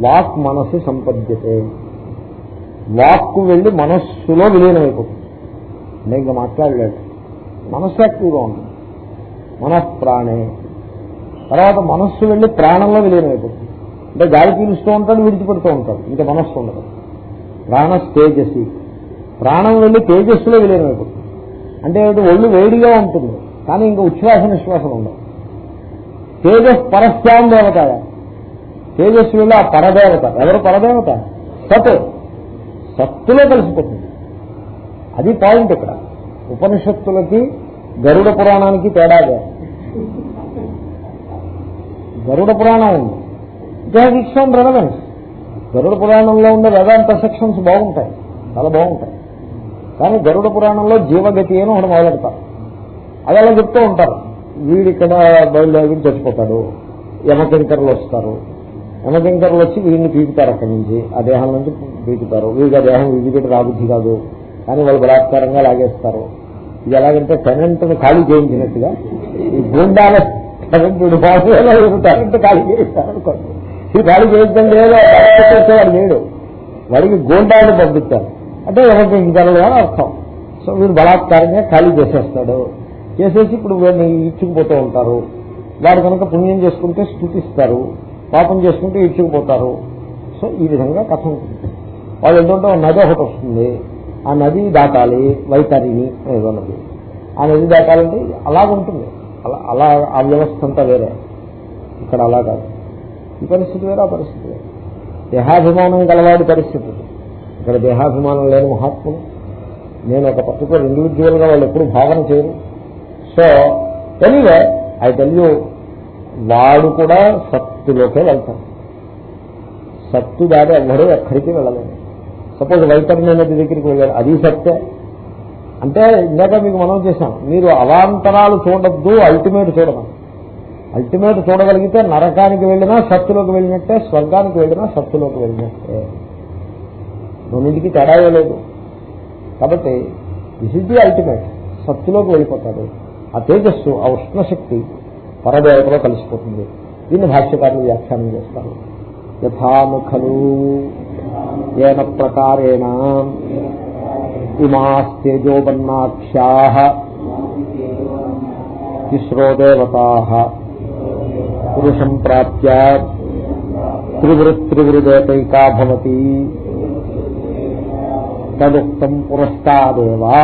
Walk మనస్సు సంపద్యతే. వాక్కు వెళ్ళి మనస్సులో విలీనమైపోతుంది. అంటే ఇంకా మాట్లాడలేడు మనస్సు యాక్టివ్గా ఉంటుంది మనఃప్రాణే. తర్వాత మనస్సు వెళ్ళి ప్రాణంలో విలీనమైపోతుంది. అంటే గాలి పీలుస్తూ ఉంటాడు విడిచిపెడుతూ ఉంటాడు. ఇంకా మనస్సు ఉండదు. ప్రాణ తేజస్వి ప్రాణం వెళ్ళి తేజస్సులో విలీనమైపోతుంది. అంటే ఒళ్ళు వేడిగా ఉంటుంది. కానీ ఇంకా ఉచ్ఛ్వాస నిశ్వాసం ఉండదు తేజస్ పరస్యాం దేవతాయ. తేజస్విలో ఆ పరదేవత. ఎవరు పరదేవత? సత్. సత్తులో కలిసిపోతుంది అది పాయింట్ ఇక్కడ. ఉపనిషత్తులకి గరుడ పురాణానికి తేడాగా గరుడ పురాణం ఉంది. It has its own relevance గరుడ పురాణంలో ఉండే వేదాంత సెక్షన్స్ బాగుంటాయి. చాలా బాగుంటాయి. కానీ గరుడ పురాణంలో జీవగతి అని ఒకటి మొదలెడతారు. అది అలా చెప్తూ ఉంటారు. వీడిక్కడ బయలుదేరి చచ్చిపోతాడు. యమకింకర్లు వస్తారు. యమకింకర్లు వచ్చి వీడిని పీకుతారు అక్కడి నుంచి. ఆ దేహం నుంచి పీకుతారు. వీడికి ఆ దేహం విడిపెట్టి రాబుద్ధి కాదు. కానీ వాళ్ళు బలాత్కారంగా లాగేస్తారు. ఇది ఎలాగంటే టెనెంట్ ఖాళీ చేయించినట్టుగా ఈ గుండాల టెనెంట్ టెనెంట్ ఖాళీ చేయిస్తారు అనుకోండి. ఈ ఖాళీ చేయించడం లేదో వాడు లేడు. వాడికి గోండాలను పంపిస్తారు. అంటే ఎవరికి అని అర్థం. సో వీడు బలాత్కారంగా ఖాళీ చేసేస్తాడు. చేసేసి ఇప్పుడు వీడిని ఇచ్చుకుపోతూ ఉంటారు. వాడు కనుక పుణ్యం చేసుకుంటే స్థుతిస్తారు. పాపం చేసుకుంటూ ఇచ్చుకుపోతారు సో ఈ విధంగా కథ ఉంటుంది. వాళ్ళు ఏంటంటే నది ఒకటి వస్తుంది. ఆ నది దాటాలి వైతరిని ఏదో నది ఆ నది దాటాలంటే అలాగుంటుంది అలా అలా ఆ వ్యవస్థ అంతా వేరే. ఇక్కడ అలా కాదు. ఈ పరిస్థితి వేరే ఆ పరిస్థితి వేరే. దేహాభిమానం గలవాడి పరిస్థితి. ఇక్కడ దేహాభిమానం లేని మహాత్ములు. నేను ఒక పర్టికులర్ ఇండివిజువల్గా వాళ్ళు ఎప్పుడు భావన చేయరు. So anyway I tell you వాడు కూడా సత్తులోకే వెళ్తాడు. సత్తు దాడి ఎవ్వరూ ఎక్కడికి వెళ్ళలేదు. సపోజ్ వైతరణి నది దగ్గరికి వెళ్ళారు అది సత్తే. అంటే ఇందాక మీకు మనం చేశాం మీరు అవాంతరాలు చూడద్దు అల్టిమేట్ చూడడం అల్టిమేట్ చూడగలిగితే నరకానికి వెళ్ళినా సత్తులోకి వెళ్ళినట్టే స్వర్గానికి వెళ్ళినా సత్తులోకి వెళ్ళినట్టే. రెండింటికి తేడా లేదు. కాబట్టి దిస్ ఇస్ ది అల్టిమేట్ సత్తులోకి వెళ్ళిపోతాడు. ఆ తేజస్సు ఆ ఉష్ణశక్తి పరదేవతలో కలిసిపోతుంది. దీన్ని భాష్యకారులు వ్యాఖ్యానం చేస్తారు. యథాముఖలు ఏన ప్రకారేణ ఇమాస్తేజోబన్నాఖ్యా తిస్రో దేవతా పురుషం ప్రాప్య త్రివృత్రివృదేతైకాభవతి తదుక్తం పురస్తాదేవా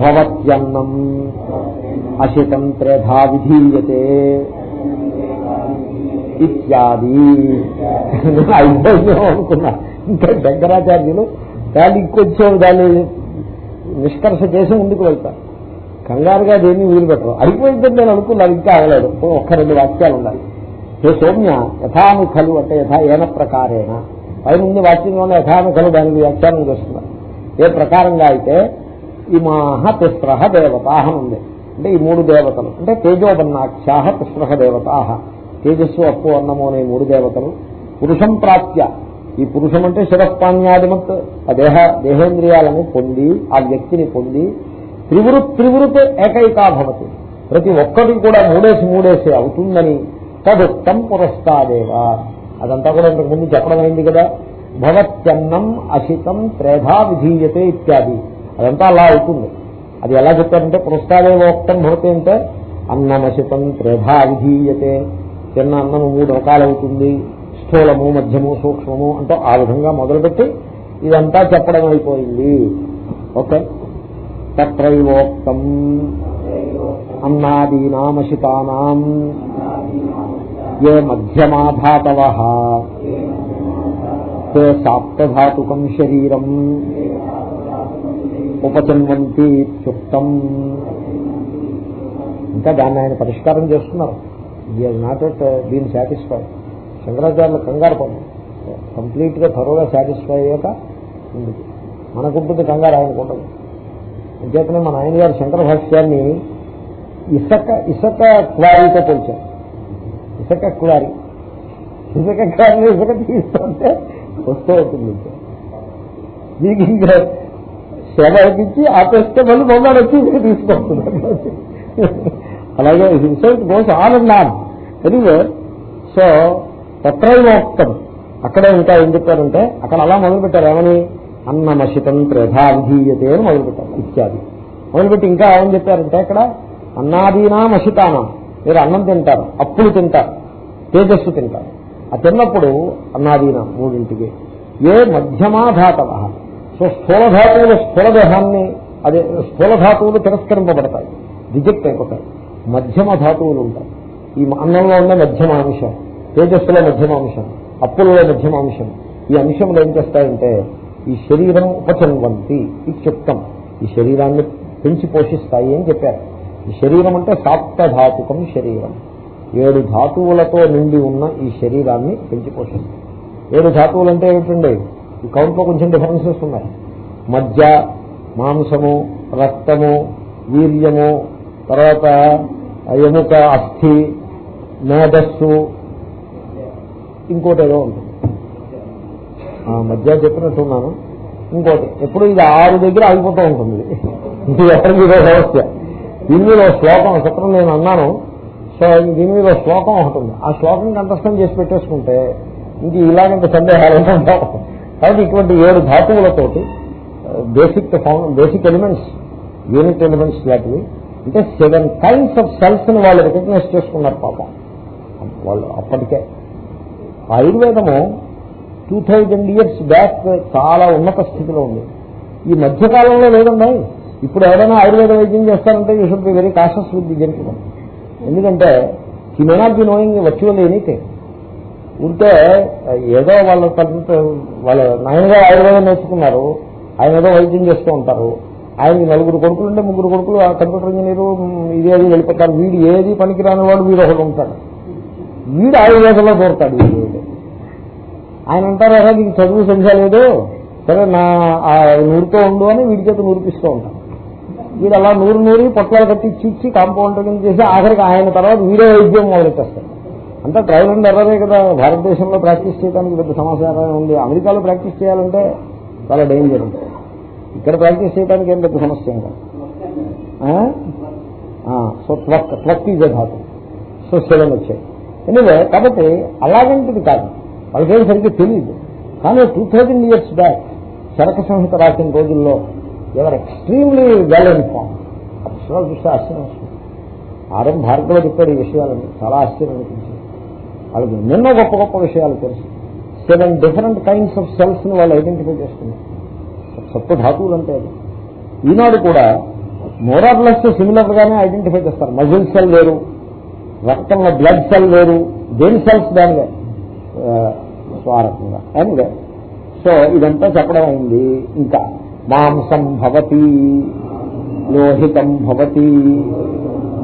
భవత్యన్నం అశితం త్రేధా విధీయతే ఇత్యాది అయిపోయిందో అనుకున్నా। ఇంకా శంకరాచార్యులు దాన్ని ఇంకొంచెం దాన్ని నిష్కర్ష చేసి ముందుకు వెళ్తారు. కంగారుగా దేన్ని వదిలిపెట్టరు అయిపోయిందని నేను అనుకున్నాను ఇంకా అవలేదు ఒక్క రెండు వాక్యాలు ఉండాలి. హే సౌమ్య యథాముఖలు అంటే యథా ఏన ప్రకారేణ. పైన ఉంది వాక్యంలోనే యథాముఖలు దానికి వ్యాఖ్యానం చేస్తున్నారు. ఏ ప్రకారంగా అయితే ఇమాహ తిస్రహ దేవతాహ ఉంది. అంటే ఈ మూడు దేవతలు. అంటే తేజోబన్నాఖ్యాహ తిస్రహ దేవతాహ తేజస్సు అప్పు అన్నము అనే మూడు దేవతలు. పురుషం ప్రాప్య. ఈ పురుషం అంటే శిరస్పాన్యాదిమత్ ఆ దేహ దేహేంద్రియాలను పొంది ఆ వ్యక్తిని పొంది త్రివృత్ త్రివృత్ ఏకైకా భవతి. ప్రతి ఒక్కటి కూడా మూడేసి మూడేసి అవుతుందని తదుత్తం పురస్తాదేవా. అదంతా కూడా ఇంతకుముందు చెప్పడం అయింది కదా. భవత్యన్నం అశితం త్రేధా విధీయతే ఇత్యాది. అదంతా అలా అవుతుంది. అది ఎలా చెప్పారంటే పురస్తాదేవోక్తం భవతి అంటే అన్నమశితం త్రేధా విధీయతే. చిన్న అన్నము మూడు రకాలవుతుంది. స్థూలము మధ్యము సూక్ష్మము అంటే ఆ విధంగా మొదలుపెట్టి ఇదంతా చెప్పడం అయిపోయింది. ఓకే? తత్రైవోక్తం. అన్నాదీనామశితానాం. ఏ మధ్యమాధాతవ. తే సాప్తధాతుకం శరీరం. ఉపజన్మంతి చుక్తం ఇంకా దాన్ని ఆయన పరిష్కారం చేస్తున్నారు. నాట్ ఎట్ దీన్ని సాటిస్ఫై శంకరాచార్యులు కంగారు పడు కంప్లీట్గా త్వరగా సాటిస్ఫై అయ్యాక ఉంది. మనకుంటుంది కంగారు ఆయనకుంటుంది అంచేతనే మన ఆయన గారు శంకర భాష్యాన్ని ఇసక ఇసక క్వారీతో పోల్చారు. ఇసక క్వారీ. ఇసక క్వారీ ఇసుక తీసుకుంటే వస్తూ ఉంటుంది. మీకు ఇంకా సేవ అనిపించి ఆపేస్తే మళ్ళీ బొమ్మలు వచ్చి తీసుకొస్తున్నారు. అలాగే result goes on and on anyway so తత్రైవోక్తం అక్కడే ఇంకా ఏం చెప్పారంటే అక్కడ అలా మొదలుపెట్టారు. ఏమని? అన్నమశితం త్రేధా విధీయతే అని మొదలుపెట్టారు. ఇత్యాది. మొదలుపెట్టి ఇంకా ఏమని చెప్పారంటే అక్కడ అన్నాదీనా మషితానా మీరు అన్నం తింటారు. అప్పులు తింటారు. తేజస్సు తింటారు. ఆ తిన్నప్పుడు అన్నాదీన మూడింటికి. ఏ మధ్యమాధాతవ సో స్థూల ధాతువులు స్థూల దేహాన్ని అదే స్థూల ధాతువులు తిరస్కరింపబడతాయి. రిజెక్ట్ అయిపోతాయి మధ్యమ ధాతువులు ఉంటాయి. ఈ అన్నంలో ఉన్న మధ్యమ అంశం తేజస్సులో మధ్యమ అంశం అప్పులలో మధ్యమ అంశం. ఈ అంశంలో ఏం చేస్తాయంటే ఈ శరీరం ఉపచన్వంతి ఇత్యుక్తం ఈ శరీరాన్ని పెంచి పోషిస్తాయి అని చెప్పారు. ఈ శరీరం అంటే సాప్తధాతుకం శరీరం. ఏడు ధాతువులతో నిండి ఉన్న ఈ శరీరాన్ని పెంచి పోషిస్తాయి. ఏడు ధాతువులు అంటే ఏమిటండి? ఈ కౌంట్లో కొంచెం డిఫరెన్సెస్ ఉన్నాయి మధ్య మాంసము రక్తము వీర్యము తర్వాత ఎముక అస్థి మేధస్సు ఇంకోటి ఏదో ఉంటుంది. ఆ మధ్య చెప్పినట్టున్నాను. ఇంకోటి ఎప్పుడు ఇది ఆరు దగ్గర ఆగిపోతూ ఉంటుంది. ఇది ఎక్కడ మీద సమస్య? దీని మీద శ్లోకం సత్రం నేను అన్నాను. సో దీని మీద శ్లోకం ఒకటి ఉంది. ఆ శ్లోకం కంఠస్థం చేసి పెట్టేసుకుంటే ఇంక ఇలాగంత సందేహాలు ఉంటాం కాబట్టి ఇటువంటి ఏడు ధాతువులతోటి basic basic elements unit elements లాంటివి అంటే సెవెన్ కైండ్స్ ఆఫ్ సెల్స్ని వాళ్ళు రికగ్నైజ్ చేసుకున్నారు పాపం. వాళ్ళు అప్పటికే. ఆయుర్వేదము టూ థౌజండ్ ఇయర్స్ బ్యాక్ చాలా ఉన్నత స్థితిలో ఉంది. ఈ మధ్యకాలంలో లేదండి. ఇప్పుడు ఎవరైనా ఆయుర్వేద వైద్యం చేస్తారంటే you should be very cautious with the జంతువు ఎందుకంటే he may not be knowing virtual anything ఉంటే ఏదో వాళ్ళ తగ్గ వాళ్ళ నయంగా ఆయుర్వేదం నేర్చుకున్నారు. ఆయన ఏదో వైద్యం చేస్తూ ఉంటారు. ఆయనకి నలుగురు కొడుకులు ఉంటే ముగ్గురు కొడుకులు ఆ కంప్యూటర్ ఇంజనీరు ఇది అది వెళ్ళిపోతారు. వీడు ఏది పనికిరాని వాడు వీడు ఒకడు ఉంటాడు. వీడు ఆయుర్వేదంలో దొరుకుతాడు వీడు ఆయన అంటారు అలా నీకు చదువు సంఖ్య లేదు. సరే నా ఆ నూరుతో ఉండు అని వీడి చేత నూరిపిస్తూ ఉంటాను వీడు అలా నూరు నూరి పొట్లాలు కట్టి ఇచ్చి కాంపౌండర్ చేసి ఆఖరికి ఆయన తర్వాత వీడే వైద్యం మొదలెట్టేస్తాడు. అంతా ట్రయల్ అండ్ ఎర్రరే కదా. భారతదేశంలో ప్రాక్టీస్ చేయడానికి పెద్ద సమాచారం ఉంది. అమెరికాలో ప్రాక్టీస్ చేయాలంటే చాలా డేంజర్ ఉంటుంది. ఇక్కడ ప్రాక్టీస్ చేయడానికి ఏం పెద్ద సమస్య ఏం కాదు. సో ట్వక్ ట్వక్ ఈజ్ ధాతు సో సెవెన్ వచ్చాయి. ఎనివే కాబట్టి అలాగంటిది కాదు. వాళ్ళకేం సరిగ్గా తెలియదు కానీ two thousand years back Charaka Samhita రాసిన రోజుల్లో ఎవరు ఎక్స్ట్రీమ్లీ వెల్ ఇన్ఫార్మ్ అక్షరాలు చూస్తే ఆశ్చర్యం వస్తుంది. ఆర్ఎం భార్గవ చెప్పాడు ఈ విషయాలని. చాలా ఆశ్చర్యం అనిపించింది. వాళ్ళకి ఎన్నెన్నో గొప్ప గొప్ప విషయాలు తెలుసు. సెవెన్ డిఫరెంట్ కైండ్స్ ఆఫ్ సెల్స్ని వాళ్ళు ఐడెంటిఫై చేస్తున్నారు. సప్త ధాతువులు అంటే అది. ఈనాడు కూడా మోరార్లెస్ సిమిలర్ గానే ఐడెంటిఫై చేస్తారు. మజిల్ సెల్ వేరు రక్తంలో బ్లడ్ సెల్ వేరు దేని సెల్స్ దానివే? స్వారకంగా అండ్ సో ఇదంతా చెప్పడం అయింది. ఇంకా మాంసం భవతి లోహితం భవతి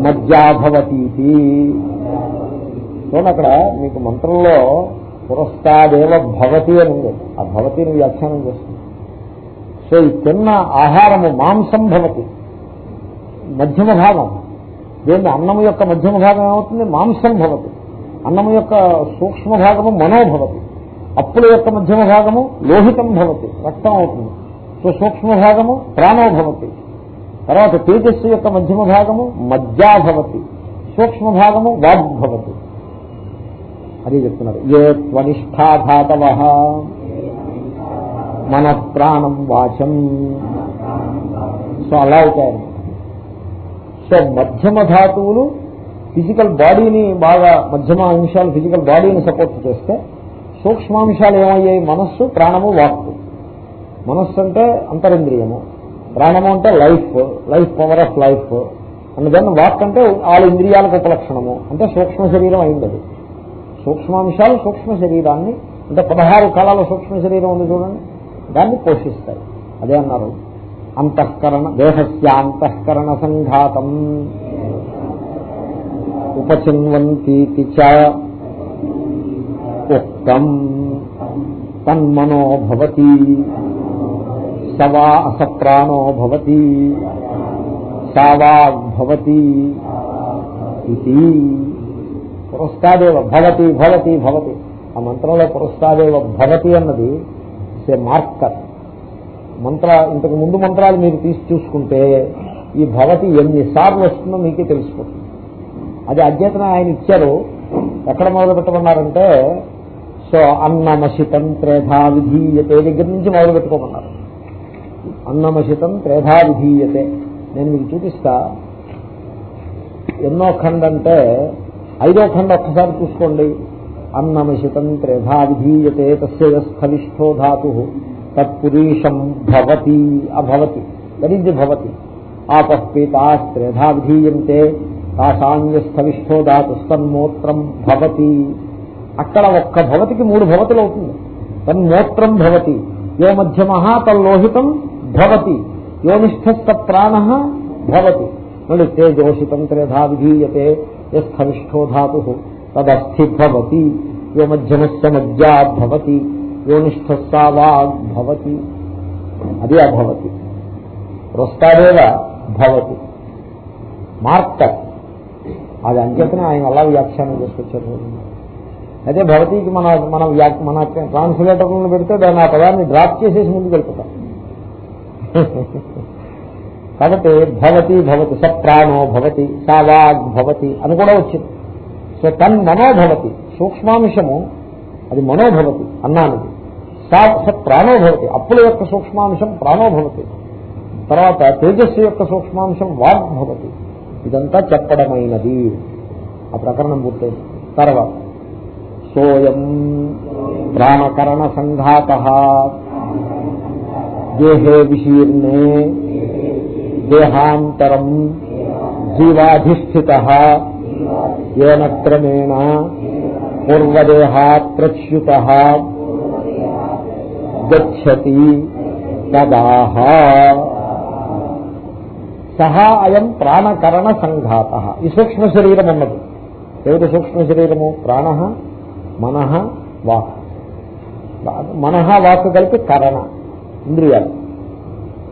మజ్జా భవతి చూడండి అక్కడ మీకు మంత్రంలో పురస్తాదేవ భవతి అని ఉంది. ఆ భవతిని వ్యాఖ్యానం చేస్తుంది. సో ఈ తిన్న ఆహారము మాంసం భవతి. మధ్యమ భాగం. దీన్ని అన్నము యొక్క మధ్యమ భాగం ఏమవుతుంది? మాంసం భవతి. అన్నము యొక్క సూక్ష్మ భాగము మనోభవతి. అప్పుల యొక్క మధ్యమ భాగము లోహితం భవతి. రక్తం అవుతుంది. సో సూక్ష్మ భాగము ప్రాణోభవతి. తర్వాత తేజస్సు యొక్క మధ్యమ భాగము మజ్జా భవతి సూక్ష్మ భాగము వాగ్భవతి. అది చెప్తున్నారు. ఏ త్వనిష్టాధాతవ మన ప్రాణం వాచం. సో అలా అవుతాయన్నమాట సో మధ్యమ ధాతువులు ఫిజికల్ బాడీని బాగా మధ్యమ అంశాలు ఫిజికల్ బాడీని సపోర్ట్ చేస్తే సూక్ష్మాంశాలు ఏమయ్యాయి? మనస్సు ప్రాణము వాక్కు. మనస్సు అంటే అంతరింద్రియము. ప్రాణము అంటే life life power of life. అందుకని వాక్ అంటే ఆల్ ఇంద్రియాలకు ఉపలక్షణము. అంటే సూక్ష్మ శరీరం అయింది సూక్ష్మాంశాలు సూక్ష్మ శరీరాన్ని అంటే పదహారు కాలాల సూక్ష్మ శరీరం ఉంది చూడండి. దాన్ని పోషిస్తాయి. అదే అన్నారు. అంతఃకరణ దేహస్యాంతఃకరణ సంఘాతం. ఉపచిన్వంతీతి చ ఉక్తం తన్మనో భవతి సవా అసప్రాణో భవతి సావాగ్భవతి ఇది పురస్కాదేవ భవతి భవతి భవతి. ఆ మంత్రంలో పురస్కాదేవ భవతి అన్నది సే మార్కర్ మంత్ర ఇంతకు ముందు మంత్రాలు మీరు తీసి చూసుకుంటే ఈ భవతి ఎన్నిసార్లు వస్తుందో మీకే తెలిసిపోతుంది. అది అధ్యతన ఆయన ఇచ్చారు. ఎక్కడ మొదలు పెట్టమన్నారంటే సో అన్నమశితం త్రేధా విధీయతే దగ్గర నుంచి మొదలు పెట్టుకోమన్నారు. అన్నమశితం త్రేధా విధీయతే. నేను మీకు చూపిస్తా. ఎన్నో ఖండంటే ఐదో ఖండ ఒక్కసారి చూసుకోండి. అన్నమిషితం త్రేధా విధీయతే తస్య ధాతు. తత్పురీషం భవతి అభవతి. దట్ ఈజ్ భవతి. ఆపఃపీతా త్రేధా విధీయంతే తాసాన్యస్థవిష్ఠో ధాతు స్తన్మూత్రం భవతి. అక్కడ ఒక్క భవతికి మూడు భవతులు అవుతుంది. తన్మూత్రం భవతి. యో మధ్యమ తల్లోహితం భవతి. యోనిష్ఠస్థ ప్రాణ భవతి. మళ్ళీ తేజోషితం త్రేధా విధీయతే యస్థనిష్టో ధాతు తదస్థిభవతి యో మధ్యమస్య మధ్యా భవతి. అది అభవతి. ప్రస్తావేవ భవతి. మార్కర్ అది అంచేతనే ఆయన అలా వ్యాఖ్యానం చేసుకొచ్చారు అయితే భవతికి మన మన మన ట్రాన్స్లేటర్లను పెడితే దాన్ని ఆ పదాన్ని డ్రాప్ చేసేసి ముందుకు వెళ్తాం కాబట్టి భవతి భవతి స ప్రాణో భవతి సా వాగ్ భవతి అని కూడా వచ్చింది. సో తన్ మనోభవతి సూక్ష్మాంశము అది మనోభవతి అన్నాను. సా స ప్రాణోభవతి అప్పుల యొక్క సూక్ష్మాంశం ప్రాణోభవతి తర్వాత తేజస్సు యొక్క సూక్ష్మాంశం వాగ్ భవతి. ఇదంతా చెప్పడమైనది. ఆ ప్రకరణం పూర్తయింది. తర్వాత సోయం ప్రాణకరణ సంఘాత. దేహే విశీర్ణే దేహాంతరం జీవాధిష్ఠిత ఏన క్రమేణ పూర్వదేహాత్రచ్యుత గచ్చతి తదాహ. సహా అయం ప్రాణకరణ సంఘాత ఈ సూక్ష్మ శరీరం అన్నది ఏమిటి సూక్ష్మ శరీరము ప్రాణ మనహ వాక్. మనహ వాక్ కలిపి కరణ ఇంద్రియాలు.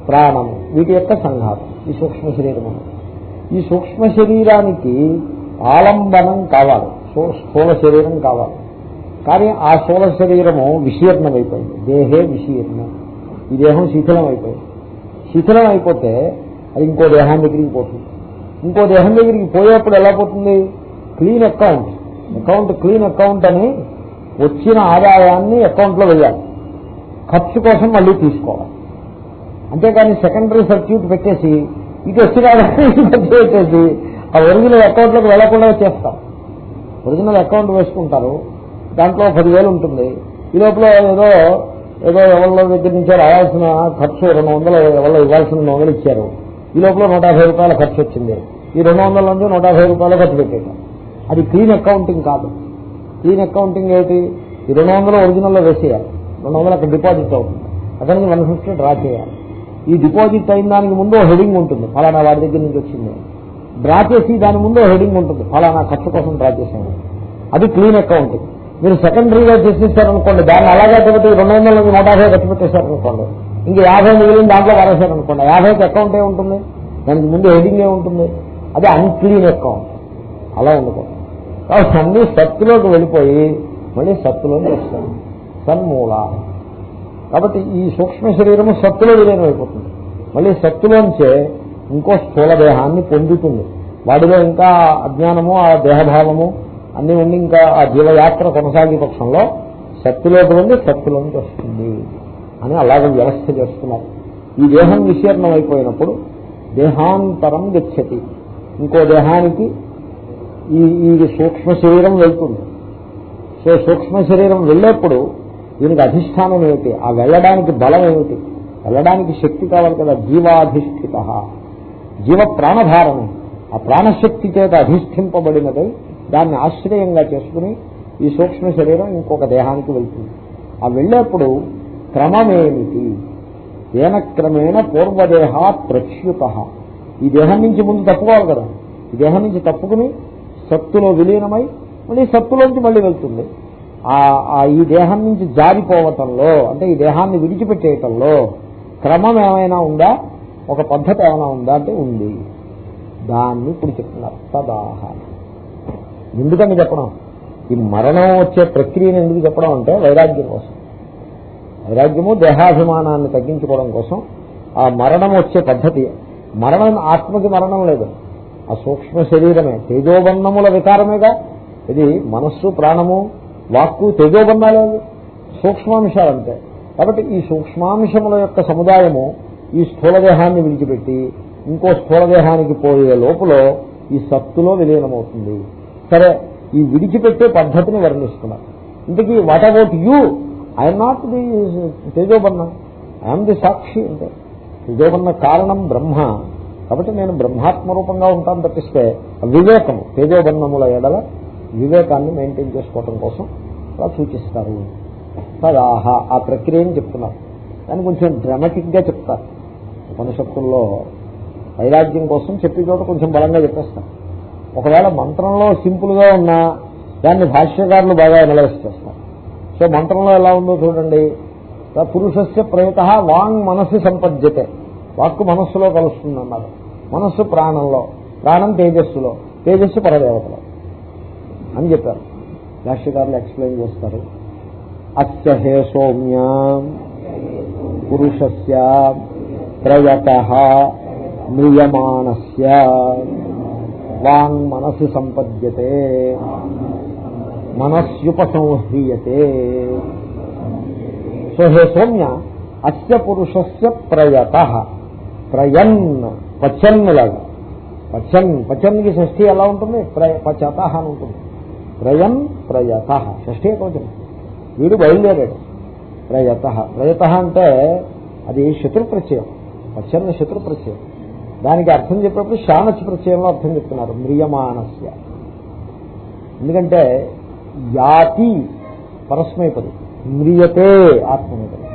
ప్రాణము వీటి యొక్క సంఘాతం ఈ సూక్ష్మ శరీరము. ఈ సూక్ష్మ శరీరానికి ఆలంబనం కావాలి. స్థూల శరీరం కావాలి. కానీ ఆ స్థూల శరీరము విశీర్ణమైపోయింది. దేహే విశీర్ణం. ఈ దేహం శిథిలం అయిపోయింది శిథిలం అయిపోతే అది ఇంకో దేహం దగ్గరికి పోతుంది. ఇంకో దేహం దగ్గరికి పోయేప్పుడు ఎలా పోతుంది? Clean account. Account clean account అని వచ్చిన ఆదాయాన్ని అకౌంట్లో వేయాలి ఖర్చు కోసం మళ్ళీ తీసుకోవాలి. అంతేకాని సెకండరీ సర్క్యూట్ పెట్టేసి ఇటు వచ్చి పెట్టేసి ఆ ఒరిజినల్ అకౌంట్లోకి వెళ్ళకుండా చేస్తాం ఒరిజినల్ అకౌంట్ వేసుకుంటారు. దాంట్లో పదివేలు ఉంటుంది. ఈ లోపల ఏదో ఏదో ఎవరిలో దగ్గర నుంచి రాయాల్సిన ఖర్చు రెండు వందలు ఎవరో ఇవ్వాల్సిన రెండు వందలు ఇచ్చారు. ఈ లోపల నూట యాభై రూపాయల ఖర్చు వచ్చింది. ఈ రెండు వందల నుంచి నూట యాభై రూపాయలు ఖర్చు పెట్టేయటం అది క్లీన్ అకౌంటింగ్ కాదు. క్లీన్ అకౌంటింగ్ ఏంటి ఈ రెండు వందలు ఒరిజినల్లో వేసేయాలి. రెండు వందలు అక్కడ డిపాజిట్ అవుతుంది. అక్కడి నుంచి వన్ ఫిఫ్టీ డ్రా చేయాలి. ఈ డిపాజిట్ అయిన దానికి ముందు హెడింగ్ ఉంటుంది. ఫలానా వాడి దగ్గర నుంచి వచ్చింది. డ్రా చేసి దాని ముందు హెడింగ్ ఉంటుంది. ఫలానా ఖర్చు కోసం డ్రా చేశాను. అది క్లీన్ అకౌంట్. మీరు సెకండరీగా చేసేసారనుకోండి దాన్ని అలాగే కాబట్టి రెండు వందల నూట యాభై ఖర్చు పెట్టేశారనుకోండి ఇంకా యాభై మిగిలిన దాంట్లో వారేశారనుకోండి యాభైకి అకౌంట్ ఏ ఉంటుంది? దానికి ముందు హెడింగ్ ఏ ఉంటుంది? అది అన్క్లీన్ అకౌంట్ అలా ఉండకూడదు. కాబట్టి అన్ని సత్తులోకి వెళ్ళిపోయి మళ్ళీ సత్తులోకి వస్తాను సన్మూల. కాబట్టి ఈ సూక్ష్మ శరీరము సత్తులో విలీనం అయిపోతుంది మళ్ళీ సత్తులోంచే ఇంకో స్థూల దేహాన్ని పొందుతుంది. వాడిలో ఇంకా అజ్ఞానము ఆ దేహభావము అన్ని ఉండి ఇంకా ఆ జీవయాత్ర కొనసాగే పక్షంలో సత్తులోకి ఉండి సత్తులోంచి వస్తుంది అని అలాగే వ్యవస్థ చేస్తున్నారు. ఈ దేహం విశీర్ణం అయిపోయినప్పుడు దేహాంతరం గచ్చతి. ఇంకో దేహానికి ఈ ఈ సూక్ష్మ శరీరం వెళ్తుంది. సో సూక్ష్మ శరీరం వెళ్ళేప్పుడు దీనికి అధిష్టానం ఏమిటి? ఆ వెళ్ళడానికి బలం ఏమిటి? వెళ్ళడానికి శక్తి కావాలి కదా జీవాధిష్ఠిత. జీవ ప్రాణధారణ ఆ ప్రాణశక్తి చేత అధిష్ఠింపబడినదై దాన్ని ఆశ్రయంగా చేసుకుని ఈ సూక్ష్మ శరీరం ఇంకొక దేహానికి వెళ్తుంది. ఆ వెళ్ళేప్పుడు క్రమమేమిటి? ఏన క్రమేణ పూర్వదేహ ప్రచ్యుత. ఈ దేహం నుంచి ముందు తప్పుకోవాలి కదా. ఈ దేహం నుంచి తప్పుకుని సత్తులో విలీనమై మళ్ళీ సత్తులోంచి మళ్ళీ వెళ్తుంది. ఈ దేహం నుంచి జారిపోవటంలో అంటే ఈ దేహాన్ని విడిచిపెట్టేయటంలో క్రమం ఏమైనా ఉందా? ఒక పద్ధతి ఏమైనా ఉందా అంటే ఉంది. దాన్ని ఇప్పుడు చెప్తున్నారు. తదాహ ఎందుకని చెప్పడం? ఈ మరణం వచ్చే ప్రక్రియను ఎందుకు చెప్పడం అంటే వైరాగ్యం కోసం. వైరాగ్యము దేహాభిమానాన్ని తగ్గించుకోవడం కోసం ఆ మరణం వచ్చే పద్ధతి. మరణం ఆత్మకి మరణం లేదు. ఆ సూక్ష్మ శరీరమే. తేజోబన్నముల వికారమేగా. ఇది మనస్సు ప్రాణము వాక్కు తేజోబంధాలు సూక్ష్మాంశాలు కాబట్టి ఈ సూక్ష్మాంశముల యొక్క సముదాయము ఈ స్థూలదేహాన్ని విడిచిపెట్టి ఇంకో స్థూలదేహానికి పోయే లోపల ఈ సత్తులో విలీనమవుతుంది. సరే ఈ విడిచిపెట్టే పద్ధతిని వర్ణిస్తున్నారు ఇంతకీ what about you I'm not the తేజోబన్న. I'm the సాక్షి అంటే తేజోబన్న కారణం బ్రహ్మ. కాబట్టి నేను బ్రహ్మాత్మ రూపంగా ఉంటాను తప్పిస్తే వివేకము తేజోబన్నముల ఎడల వివేకాన్ని మెయింటైన్ చేసుకోవటం కోసం అలా సూచిస్తారు. తదాహ ఆ ప్రక్రియని చెప్తున్నారు. దాన్ని కొంచెం డ్రామాటిక్గా చెప్తారు. ఉపనిషత్తుల్లో వైరాగ్యం కోసం చెప్పే చోట కొంచెం బలంగా చెప్పేస్తారు. ఒకవేళ మంత్రంలో సింపుల్గా ఉన్నా దాన్ని భాష్యకారులు బాగా అనలైజ్ చేస్తారు. సో మంత్రంలో ఎలా ఉందో చూడండి. పురుషస్య ప్రయత వాంగ్ మనస్సు సంపద్యతే. వాక్కు మనస్సులో కలుస్తుంది అన్నారు మనస్సు ప్రాణంలో ప్రాణం తేజస్సులో తేజస్సు పరదేవతలో. అని చెప్పారు. భాష్యకారులు ఎక్స్ప్లెయిన్ చేస్తారు. అచ్చహే సౌమ్య పురుషస్య ప్రయత మ్రియమాణస్య వాంగ్ మనసి సంపద్యతే మనస్యుపసంహ్రియతే. సో హే సౌమ్య అస్య పురుషస్య ప్రయత ప్రయన్ పచ్చన్నులాగా పచ్చన్ పచ్చన్కి షష్ఠి ఎలా ఉంటుంది? పచత అని ఉంటుంది. ప్రయన్ ప్రయత. షష్ఠీ ఏకవచనం వీడు బయలుదేరాడు. ప్రయత. ప్రయత అంటే అది శత్రు ప్రత్యయం పచ్చన్న శత్రు ప్రత్యయం దానికి అర్థం చెప్పేప్పుడు శానచ ప్రత్యయంలో అర్థం చెప్తున్నారు. మ్రియమానస్య. ఎందుకంటే యాతి పరస్మైపది. మ్రియతే ఆత్మనిపది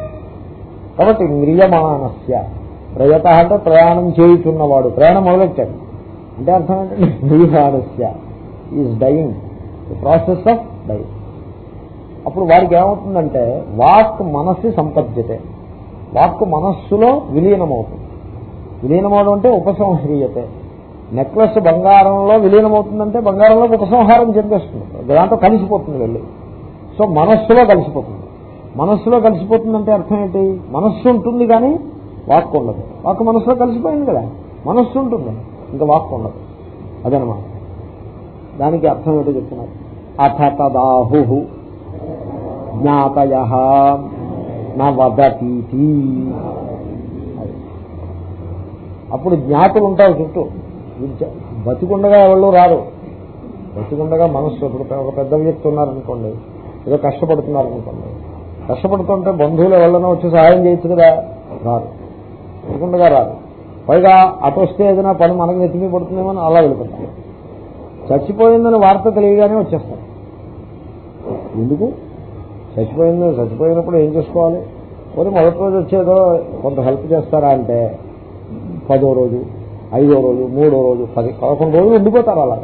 కాబట్టి మ్రియమానస్య. ప్రయత అంటే ప్రయాణం చేయుచున్నవాడు. ప్రయాణం మొదలెట్టాడు. అంటే అర్థం ఏంటంటే మ్రియమానస్య. Is dying process of die అప్పుడు వారికి ఏమవుతుందంటే వాక్ మనస్సు సంపద్యతే. వాక్ మనస్సులో విలీనమవుతుంది. విలీనమవడం అంటే ఉపసంహరీయతే. నెక్లెస్ బంగారంలో విలీనమవుతుందంటే బంగారంలో ఉపసంహారం చెందేస్తుంది. దాంతో కలిసిపోతుంది వెళ్ళి. సో మనస్సులో కలిసిపోతుంది. మనస్సులో కలిసిపోతుందంటే అర్థం ఏంటి? మనస్సు ఉంటుంది కానీ వాక్కు ఉండదు. వాక్కు మనస్సులో కలిసిపోయింది కదా. మనస్సు ఉంటుంది ఇంకా వాక్కు ఉండదు. అదనమాట. దానికి అర్థం ఏంటో చెప్తున్నారు అథ తదాహు జ్ఞాతయ. నా అప్పుడు జ్ఞాతులు ఉంటారు చుట్టూ బతికుండగా ఎవరు రారు. బతికుండగా మనస్సు. ఇప్పుడు ఒక పెద్ద వ్యక్తి ఉన్నారనుకోండి ఏదో కష్టపడుతున్నారనుకోండి. కష్టపడుతుంటే బంధువులు ఎవరైనా వచ్చి సహాయం చేయొచ్చు కదా రారు. బతికుండగా రారు. పైగా అటు వస్తే ఏదైనా పని మనకు నెత్తిమీ పడుతుందేమో అలా వెళ్ళిపోతాం చచ్చిపోయిందని వార్త తెలియగానే వచ్చేస్తాం ఎందుకు? చచ్చిపోయింది చచ్చిపోయినప్పుడు ఏం చేసుకోవాలి? మరి మొదటి రోజు వచ్చేదో కొంత హెల్ప్ చేస్తారా అంటే పదో రోజు ఐదో రోజు మూడో రోజు పది పదకొండు రోజులు ఉండిపోతారు అలా.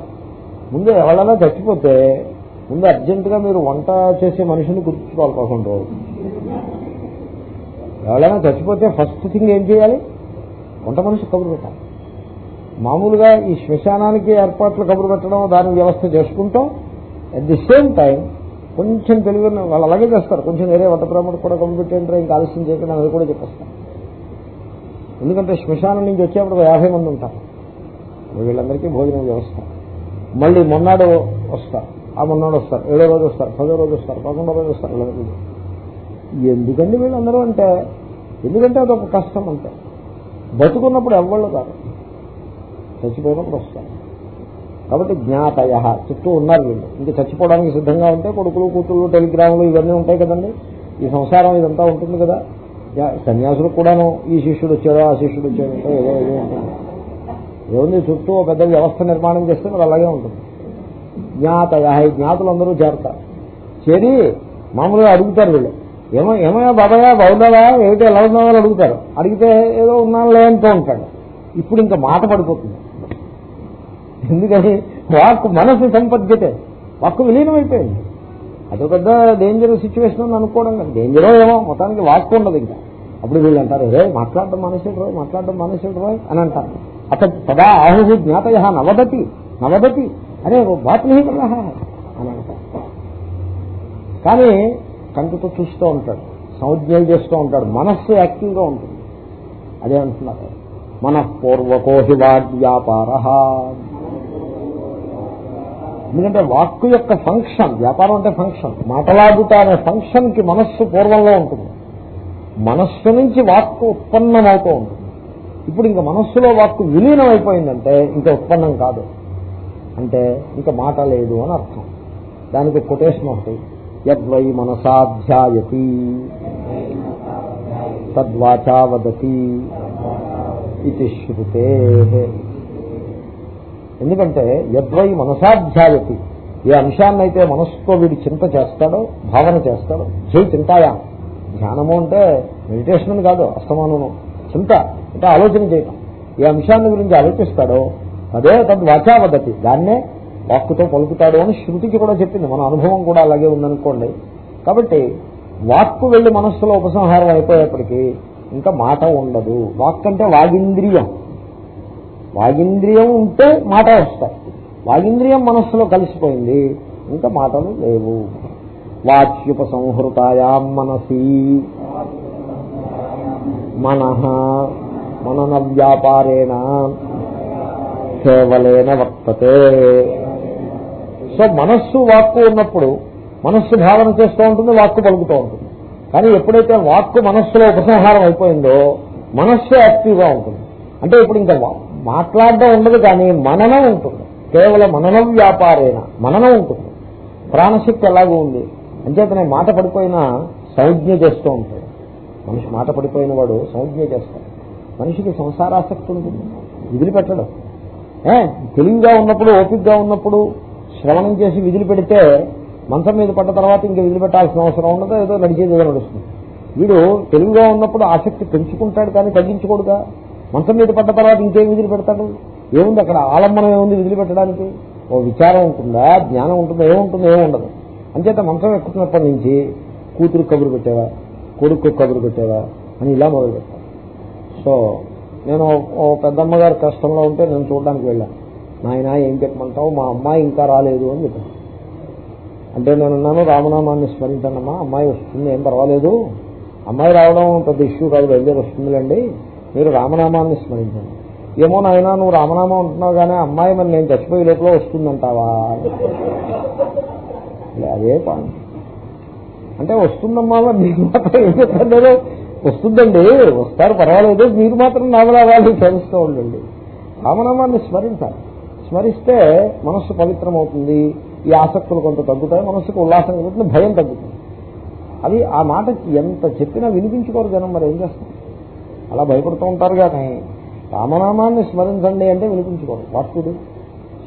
ముందు ఎవరైనా చచ్చిపోతే ముందు అర్జెంటుగా మీరు వంట చేసే మనిషిని గుర్తుంచుకోవాలి పదకొండు రోజులు. ఎవరైనా చచ్చిపోతే ఫస్ట్ థింగ్ ఏం చేయాలి? వంట మనిషి కబురు పెట్టాలి. మామూలుగా ఈ శ్మశానానికి ఏర్పాట్లు కబురు పెట్టడం దాని వ్యవస్థ చేసుకుంటాం. అట్ ది సేమ్ టైం కొంచెం తెలివి వాళ్ళు అలాగే చేస్తారు. కొంచెం వేరే వంట బ్రాహ్మణుడు కూడా కంప్యూటర్ ఇంకా ఆలస్యం చేయకుండా అది కూడా చెప్పేస్తారు. ఎందుకంటే శ్మశానం నుంచి వచ్చేప్పుడు యాభై మంది ఉంటారు. వీళ్ళందరికీ భోజనం వ్యవస్థ. మళ్ళీ మొన్నాడు వస్తారు. ఆ మొన్నాడు వస్తారు. ఏడో రోజు వస్తారు. పదో రోజు వస్తారు. పదకొండో రోజు వస్తారు. వీళ్ళందరూ ఎందుకండి వీళ్ళందరూ అంటే? ఎందుకంటే అదొక కష్టం అంతే బతుకున్నప్పుడు ఎవ్వళ్ళు కాదు. చచ్చిపోయినప్పుడు వస్తారు. కాబట్టి జ్ఞాతయ చుట్టూ ఉన్నారు వీళ్ళు. ఇంకా చచ్చిపోవడానికి సిద్ధంగా ఉంటే కొడుకులు కూతుళ్ళు టెలిగ్రాములు ఇవన్నీ ఉంటాయి కదండి. ఈ సంసారం ఇదంతా ఉంటుంది కదా. సన్యాసులకు కూడాను ఈ శిష్యుడు వచ్చాడో ఆ శిష్యుడు వచ్చాడో ఏదో ఏదో ఉంటుంది. ఏముంది? చుట్టూ పెద్ద వ్యవస్థ నిర్మాణం చేస్తే మరి అలాగే ఉంటుంది. జ్ఞాతయ జ్ఞాతులందరూ చేరతారు చేరి మామూలుగా అడుగుతారు వీళ్ళు. ఏమో ఏమయ్యా బాబాయా బాగుందావా ఏమిటి ఎలా ఉన్నావో అడుగుతారు. అడిగితే ఏదో ఉన్నానులే లేదంటూ ఉంటాడు. ఇప్పుడు ఇంకా మాట పడిపోతుంది. ఎందుకని? వాక్ మనసు సంపద్యతే. వాక్కు విలీనమైపోయింది. అది పెద్ద డేంజర్ సిచ్యువేషన్ అని అనుకోవడం కదా. డేంజరో ఏమో మొత్తానికి వాక్కు ఉండదు ఇంకా. అప్పుడు వీళ్ళు అంటారు రే మాట్లాడడం మనుషులు రోయ్ మాట్లాడడం మనుషులు రోయ్ అని అంటారు. అసలు తదా ఆహు జ్ఞాతయ నవదతి నవదతి. అరే బాత్ని కదా అని అంటారు. కానీ కంటితో చూస్తూ ఉంటాడు సంజ్ఞలు చేస్తూ ఉంటాడు మనస్సు యాక్టివ్గా ఉంటుంది. అదే అంటున్నారు. మన పూర్వకో వ్యాపార ఎందుకంటే వాక్కు యొక్క ఫంక్షన్ వ్యాపారం అంటే ఫంక్షన్ మాటలాడుట అనే ఫంక్షన్కి మనస్సు పూర్వంలో ఉంటుంది. మనస్సు నుంచి వాక్కు ఉత్పన్నమవుతూ ఉంటుంది. ఇప్పుడు ఇంకా మనస్సులో వాక్కు విలీనం అయిపోయిందంటే ఇంకా ఉత్పన్నం కాదు. అంటే ఇంకా మాట లేదు అని అర్థం. దానికి కొటేషన్ ఒకటి యద్వై మనసాధ్యాయతి తద్వాచా వదతి ఇది శృతే. ఎందుకంటే యద్వై మనసాధ్యాయతి. ఏ అంశాన్నైతే మనస్సుతో వీడు చింత చేస్తాడో భావన చేస్తాడో జై చింతాయా. ధ్యానము అంటే మెడిటేషన్ అని కాదు అస్తమానము. చింత అంటే ఆలోచన చేయటం. ఏ అంశాన్ని గురించి ఆలోచిస్తాడో అదే తద్వాచా పద్ధతి దాన్నే వాక్కుతో పలుకుతాడు అని శృతికి కూడా చెప్పింది. మన అనుభవం కూడా అలాగే ఉందనుకోండి. కాబట్టి వాక్కు వెళ్ళి మనస్సులో ఉపసంహారం అయిపోయేప్పటికీ ఇంకా మాట ఉండదు. వాక్ అంటే వాగింద్రియం. వాగింద్రియం ఉంటే మాట వస్తాయి. వాగింద్రియం మనస్సులో కలిసిపోయింది ఇంకా మాటలు లేవు. వాచ్యుపసంహృతాయా మనసి. మన మనన వ్యాపారేణ కేవలేన వర్తతే. సో మనస్సు వాక్కు ఉన్నప్పుడు మనస్సు భావన చేస్తూ ఉంటుంది వాక్కు పలుకుతూ ఉంటుంది. కానీ ఎప్పుడైతే వాక్కు మనస్సులో ఉపసంహారం అయిపోయిందో మనస్సు యాక్టివ్గా ఉంటుంది. అంటే ఇప్పుడు ఇంకా మాట్లాడడం ఉండదు కానీ మననం ఉంటుంది. కేవలం మననం వ్యాపారేణ మననం ఉంటుంది. ప్రాణశక్తి ఎలాగూ ఉంది? అంచేతనే మాట పడిపోయినా సంజ్ఞ చేస్తూ ఉంటాడు. మనిషి మాట పడిపోయిన వాడు సంజ్ఞ చేస్తాడు. మనిషికి సంసారాసక్తి ఉంటుంది. వదిలిపెట్టడం ఏ తెలివిగా ఉన్నప్పుడు ఓపికగా ఉన్నప్పుడు శ్రవణం చేసి విధులు పెడితే మంచం మీద పడ్డ తర్వాత ఇంకా విధులు పెట్టాల్సిన అవసరం ఉండదు ఏదో నడిచేది నడుస్తుంది. వీడు తెలివిగా ఉన్నప్పుడు ఆసక్తి పెంచుకుంటాడు కానీ తగ్గించకూడదా మంచం మీద పడ్డ తర్వాత ఇంకేం విధులు పెడతాడు? ఏముంది అక్కడ? ఆలంబనం ఏముంది విధులు పెట్టడానికి? ఓ విచారం ఉంటుందా? జ్ఞానం ఉంటుందా? ఏముంటుందో ఏముండదు అంచేత మంచం ఎక్కుతున్నప్పటి నుంచి కూతురు కబురు పెట్టేవా? కొడుకు కబురు పెట్టేవా? అని ఇలా మొదలు పెట్టాను సో నేను ఓ పెద్దమ్మగారి కష్టంలో ఉంటే నేను చూడడానికి వెళ్ళాను నాయన ఏం చెప్పమంటావు? మా అమ్మాయి ఇంకా రాలేదు అని చెప్పాను. అంటే నేనున్నాను రామనామాన్ని స్మరించానమ్మా. అమ్మాయి వస్తుంది ఏం పర్వాలేదు. అమ్మాయి రావడం పెద్ద ఇష్యూ కాదు బయలుదేరి వస్తుందిలేండి. మీరు రామనామాన్ని స్మరించండి. ఏమో నాయన నువ్వు రామనామం అంటున్నావు కానీ అమ్మాయి మరి నేను చచ్చిపోయే లోపల వస్తుందంటావా? అదే పాయింట్. అంటే వస్తుందమ్మా మీరు మీకు మాత్రం ఏం చెప్పారు వస్తుందండి వస్తారు పర్వాలేదు మీరు మాత్రం నామలాగాలు తెలుస్తూ ఉండండి. రామనామాన్ని స్మరించాలి. స్మరిస్తే మనస్సు పవిత్రమవుతుంది ఈ ఆసక్తులు కొంత తగ్గుతాయి మనస్సుకు ఉల్లాసం కలుగుతుంది భయం తగ్గుతుంది. అది ఆ మాట ఎంత చెప్పినా వినిపించుకోరు జనం మరి ఏం చేస్తారు? అలా భయపడుతూ ఉంటారు కానీ రామనామాన్ని స్మరించండి అంటే వినిపించుకోరు. వాస్తుడు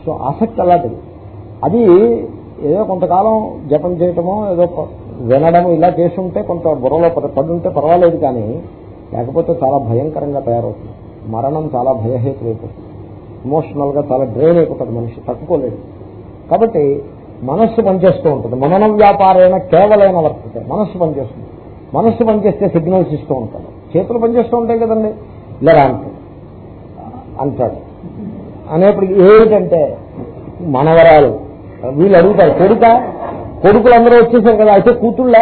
సో ఆసక్తి అలాంటిది. అది ఏదో కొంతకాలం జపం చేయటమో ఏదో వినడం వినడము ఇలా చేస్తుంటే కొంత బుర్రలో పడుంటే పర్వాలేదు కానీ లేకపోతే చాలా భయంకరంగా తయారవుతుంది. మరణం చాలా భయహేతు అయిపోతుంది. గా చాలా డ్రైన్ అయిపోతుంది మనిషి తట్టుకోలేడు. కాబట్టి మనస్సు పనిచేస్తూ ఉంటుంది. మనన వ్యాపారైన కేవలైన వర్తతే మనస్సు పనిచేస్తుంది. మనస్సు పనిచేస్తే సిగ్నల్స్ ఇస్తూ ఉంటాడు. చేతులు పనిచేస్తూ ఉంటాయి కదండి. లేరా అంటాడు. అంటాడు. అనేప్పటికీ ఏమిటంటే మనవరాలు వీళ్ళు అడుగుతారు కొడుక కొడుకులు అందరూ వచ్చేసారు కదా అయితే కూతుళ్ళ?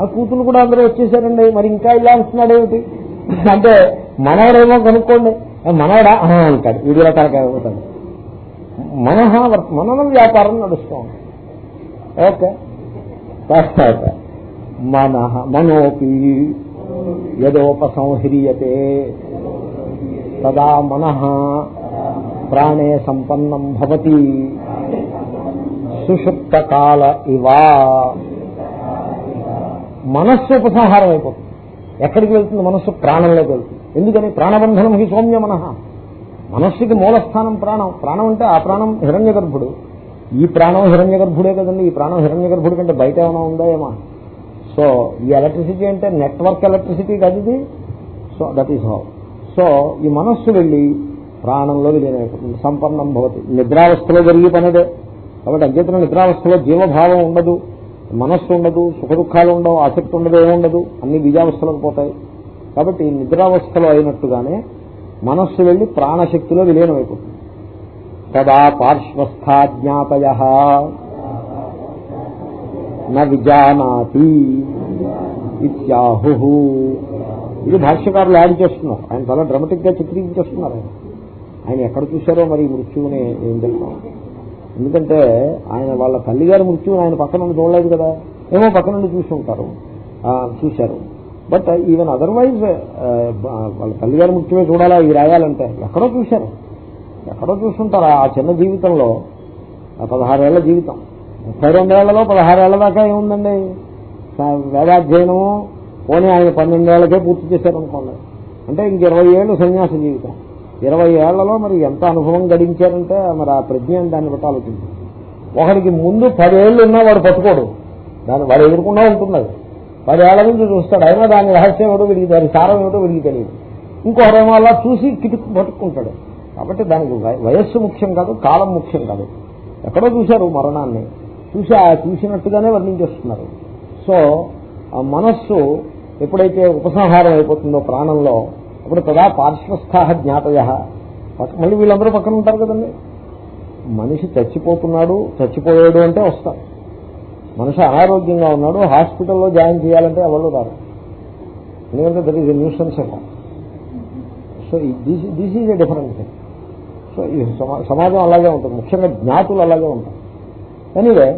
ఆ కూతుళ్ళు కూడా అందరూ వచ్చేసారండి. మరి ఇంకా ఇలా అంటున్నాడు ఏమిటి? అంటే మనవడేమో కనుక్కోండి. మనవడా? "ఆహా" అంటాడు. వీడియో తనకాయపోతాడు మనహ మనన వ్యాపారం నడుస్తూ ఉంది. ఓకే. కాస్త మనహ మనోపి యదోపసంహ్రీయతే. తదా మన ప్రాణే సంపన్నం భవతి. సుషుప్తకాల ఇవా. మనస్సు ఉపసంహారం అయిపోతుంది ఎక్కడికి వెళ్తుంది మనస్సు? ప్రాణంలోకి వెళ్తుంది. ఎందుకని? ప్రాణబంధనం హి సౌమ్య మనః. మనస్సుకి మూలస్థానం ప్రాణం. ప్రాణం అంటే ఆ ప్రాణం హిరణ్య గర్భుడు ఈ ప్రాణం హిరణ్య గర్భుడే కదండి. ఈ ప్రాణం హిరణ్య గర్భుడు కంటే బయట ఏమైనా ఉందా ఏమా? సో ఈ ఎలక్ట్రిసిటీ అంటే నెట్వర్క్ ఎలక్ట్రిసిటీ కాదు ఇది. So that is how so ఈ మనస్సు వెళ్ళి ప్రాణంలో విలీనమైపోతుంది సంపన్నం భవతి. నిద్రావస్థలో జరిగే పనిదే. కాబట్టి అధ్యతన నిద్రావస్థలో జీవభావం ఉండదు మనస్సు ఉండదు సుఖ దుఃఖాలు ఉండవు ఆసక్తి ఉండదు ఏముండదు అన్ని బీజావస్థలకు పోతాయి. కాబట్టి నిద్రావస్థలో అయినట్టుగానే మనస్సు వెళ్ళి ప్రాణశక్తిలో విలీనమైపోతుంది. తదా పార్శ్వస్థాజ్ఞాతయ. జ్ఞాతయ విజానాతి ఇత్యాహు. ఇది భాష్యకారులు యాడ్ చేస్తున్నారు. ఆయన చాలా డ్రమటిక్గా చిత్రీకరిస్తున్నారు ఆయన. ఆయన ఎక్కడ చూశారో మరి మృత్యువుని ఏం చెప్తాం. ఎందుకంటే ఆయన వాళ్ళ తల్లిగారి మృత్యువుని ఆయన పక్కన నుండి చూడలేదు కదా. ఏమో పక్క నుండి చూసి చూశారు. బట్ ఈవెన్ అదర్వైజ్ వాళ్ళ తల్లిగారి మృత్యువే చూడాలా ఇవి రాయాలంటే? ఎక్కడో చూశారు. ఎక్కడో చూస్తుంటారు ఆ చిన్న జీవితంలో పదహారేళ్ళ జీవితం. ముప్పై రెండేళ్ళలో పదహారేళ్ళ దాకా ఏముందండి? వేదాధ్యయనము పోనీ ఆయన పన్నెండేళ్ళకే పూర్తి చేశారనుకోండి. అంటే ఇంక ఇరవై ఏళ్ళు సన్యాస జీవితం. ఇరవై ఏళ్ళలో మరి ఎంత అనుభవం గడించారంటే మరి ఆ ప్రజ్ఞ దాన్ని బట్టి ఆలోచించారు ఒకరికి ముందు పదేళ్ళు ఉన్నా వాడు పట్టుకోడు. దాన్ని వాడు ఎదుర్కొన్నా ఉంటున్నది పదేళ్ళ నుంచి చూస్తాడు. అయినా దాని రహస్యం ఏమిటో విడిగి దాని సారం ఏమిటో విడిగి తెలియదు. ఇంకొకరేమో అలా చూసి కిటుకు పట్టుకుంటాడు. కాబట్టి దానికి వయస్సు ముఖ్యం కాదు కాలం ముఖ్యం కాదు. ఎక్కడో చూశారు మరణాన్ని. చూసి ఆ చూసినట్టుగానే వర్ణించేస్తున్నారు. సో ఆ మనస్సు ఎప్పుడైతే ఉపసంహారం అయిపోతుందో ప్రాణంలో అప్పుడు కదా పార్శ్వస్థాహ జ్ఞాతయ. మళ్ళీ వీళ్ళందరూ పక్కన ఉంటారు కదండి. మనిషి చచ్చిపోతున్నాడు చచ్చిపోయాడు అంటే వస్తారు మనిషి అనారోగ్యంగా ఉన్నాడు హాస్పిటల్లో జాయిన్ చేయాలంటే ఎవరు రారు. ఎందుకంటే దట్ ఈస్ న్యూసెన్స్ అట so this this is a different thing so ఈ సమా- సమాజం అలాగే ఉంటుంది. ముఖ్యంగా జ్ఞాతులు అలాగే ఉంటారు. ఎనీవే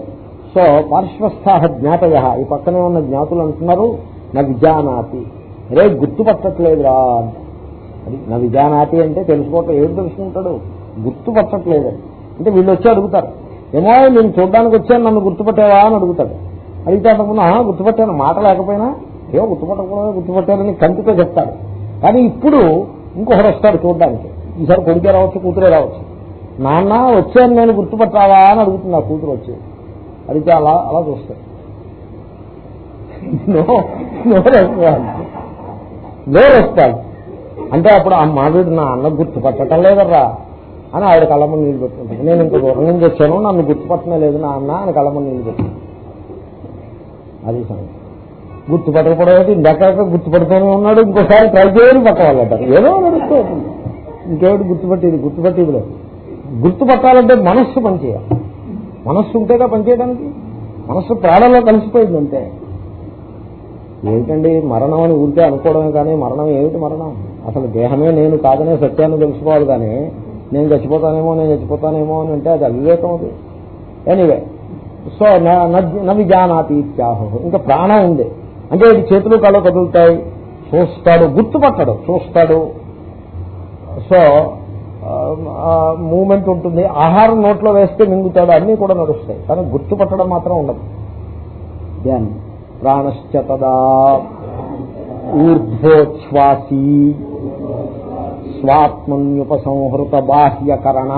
సో పార్శ్వస్థాహ జ్ఞాతయ. ఈ పక్కనే ఉన్న జ్ఞాతులు అంటున్నారు నా విజానాతి. రే గుర్తుపట్టట్లేదురా అది నా విజానాతి అంటే తెలుసుకోవటం ఏం తెలుసుకుంటాడు గుర్తుపట్టట్లేదని అంటే వీళ్ళు వచ్చి అడుగుతారు. ఏమో నేను చూడడానికి వచ్చాను నన్ను గుర్తుపట్టావా అని అడుగుతాడు. అడిగితే అనుకున్నా గుర్తుపట్టాను మాట లేకపోయినా ఏమో గుర్తుపట్టకూడదు గుర్తుపట్టానని కంటితో చెప్తాడు. కానీ ఇప్పుడు ఇంకొకరు వస్తాడు చూడడానికి. ఈసారి కొడుకే రావచ్చు కూతురే రావచ్చు. నాన్న వచ్చాను నేను గుర్తుపట్టావా అని అడుగుతుంది ఆ కూతురు వచ్చి. అడిగితే అలా అలా చూస్తాయి no no response. No response. అంటే అప్పుడు ఆ మాధుడు నా అన్న గుర్తుపట్టడం లేదర్రా అని ఆవిడ కళ్ళమని నీళ్ళు పెట్టుకుంటాను నేను ఇంకో దూరం నుంచి వచ్చాను నన్ను గుర్తుపట్టడం లేదు నా అన్న అని కళ్ళమని నీళ్ళు పెట్టుకుంటాను అది సంగతి. గుర్తుపట్టకపోవడం ఇందాక గుర్తుపడుతూనే ఉన్నాడు ఇంకోసారి ట్రై చేయని పక్క వాళ్ళు అంటారు ఏదో నడుస్తూ ఉంటుంది. ఇంకేమిటి గుర్తుపట్టేది? గుర్తుపట్టేది లేదు. గుర్తుపట్టాలంటే మనస్సు పనిచేయాలి. మనస్సు ఉంటేగా పనిచేయడానికి? మనస్సు ప్రాణంలో కలిసిపోయింది అంతే ఏమిటండి మరణం అని ఊరికే అనుకోవడమే కానీ మరణం ఏమిటి మరణం? అసలు దేహమే నేను కాదనే సత్యాన్ని తెలుసుకోవాలి కానీ నేను చచ్చిపోతానేమో నేను చచ్చిపోతానేమో అని అంటే అది అవివేకం అది. ఎనీవే సో నవిజానాతి ఇత్యాహు. ఇంకా ప్రాణం ఉంది. అంటే ఇది చేతులు కళ్ళు కదులుతాయి. చూస్తాడు గుర్తుపట్టడు చూస్తాడు. సో మూమెంట్ ఉంటుంది. ఆహారం నోట్లో వేస్తే మింగుతాడు. అన్నీ కూడా నడుస్తాయి. కానీ గుర్తుపట్టడం మాత్రం ఉండదు. దెన్ ప్రాణశ్చ తదా ఊర్ధ్వోచ్ఛ్వాసీ స్వాత్మన్యుపసంహృత బాహ్యకరణ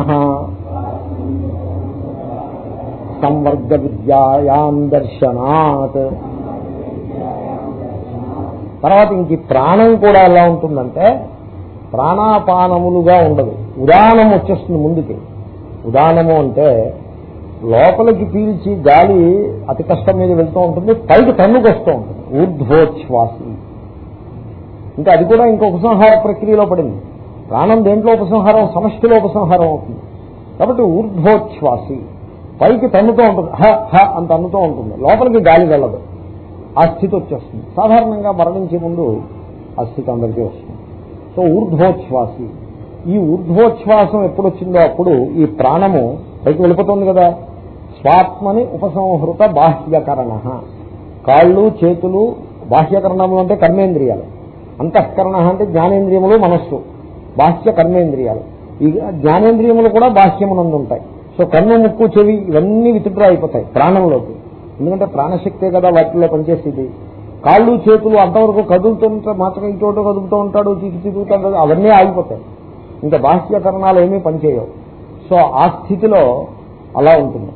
సంవర్గ విద్యాయాం దర్శనాత్. తర్వాత ఇంక ప్రాణం కూడా ఎలా ఉంటుందంటే ప్రాణాపానములుగా ఉండదు. ఉదానం వచ్చేస్తుంది ముందుకి. ఉదానము అంటే లోపలికి పీల్చి గాలి అతి కష్టం మీద వెళ్తూ ఉంటుంది పైకి తన్నుకు వస్తూ ఉంటుంది. ఊర్ధ్వోచ్ఛ్వాసి. ఇంకా అది కూడా ఇంకో ఉపసంహార ప్రక్రియలో పడింది. ప్రాణం దేంట్లో ఉపసంహారం? సమష్టిలో ఉపసంహారం అవుతుంది. కాబట్టి ఊర్ధ్వోచ్ఛ్వాసి. పైకి తన్నుతూ ఉంటుంది. హ హ అంత అన్నుతూ ఉంటుంది. లోపలికి గాలి వెళ్ళదు. ఆ స్థితి వచ్చేస్తుంది. సాధారణంగా మరణించే ముందు ఆ స్థితి అందరికీ వస్తుంది. సో ఊర్ధ్వోచ్ఛ్వాసి. ఈ ఊర్ధ్వోచ్ఛ్వాసం ఎప్పుడు వచ్చిందో అప్పుడు ఈ ప్రాణము పైకి వెళ్ళిపోతుంది కదా. స్వాత్మని ఉపసంహృత బాహ్యకరణ. కాళ్ళు చేతులు బాహ్యకరణములు అంటే కర్మేంద్రియాలు. అంతఃకరణ అంటే జ్ఞానేంద్రియములు మనస్సు. బాహ్య కర్మేంద్రియాలు ఈ జ్ఞానేంద్రియములు కూడా బాహ్యమునందు ఉంటాయి సో కన్ను ముక్కు చెవి ఇవన్నీ విత్డ్రా అయిపోతాయి ప్రాణంలోకి. ఎందుకంటే ప్రాణశక్తే కదా వాటిలో పనిచేసేది. కాళ్ళు చేతులు అంతవరకు కదులుతుంటే మాత్రం ఇంకోటి కదులుతూ ఉంటాడు చికి తిరుగుతాడు అవన్నీ ఆగిపోతాయి. ఇంకా బాహ్యకరణాలు ఏమీ పనిచేయవు. సో ఆ స్థితిలో అలా ఉంటుంది.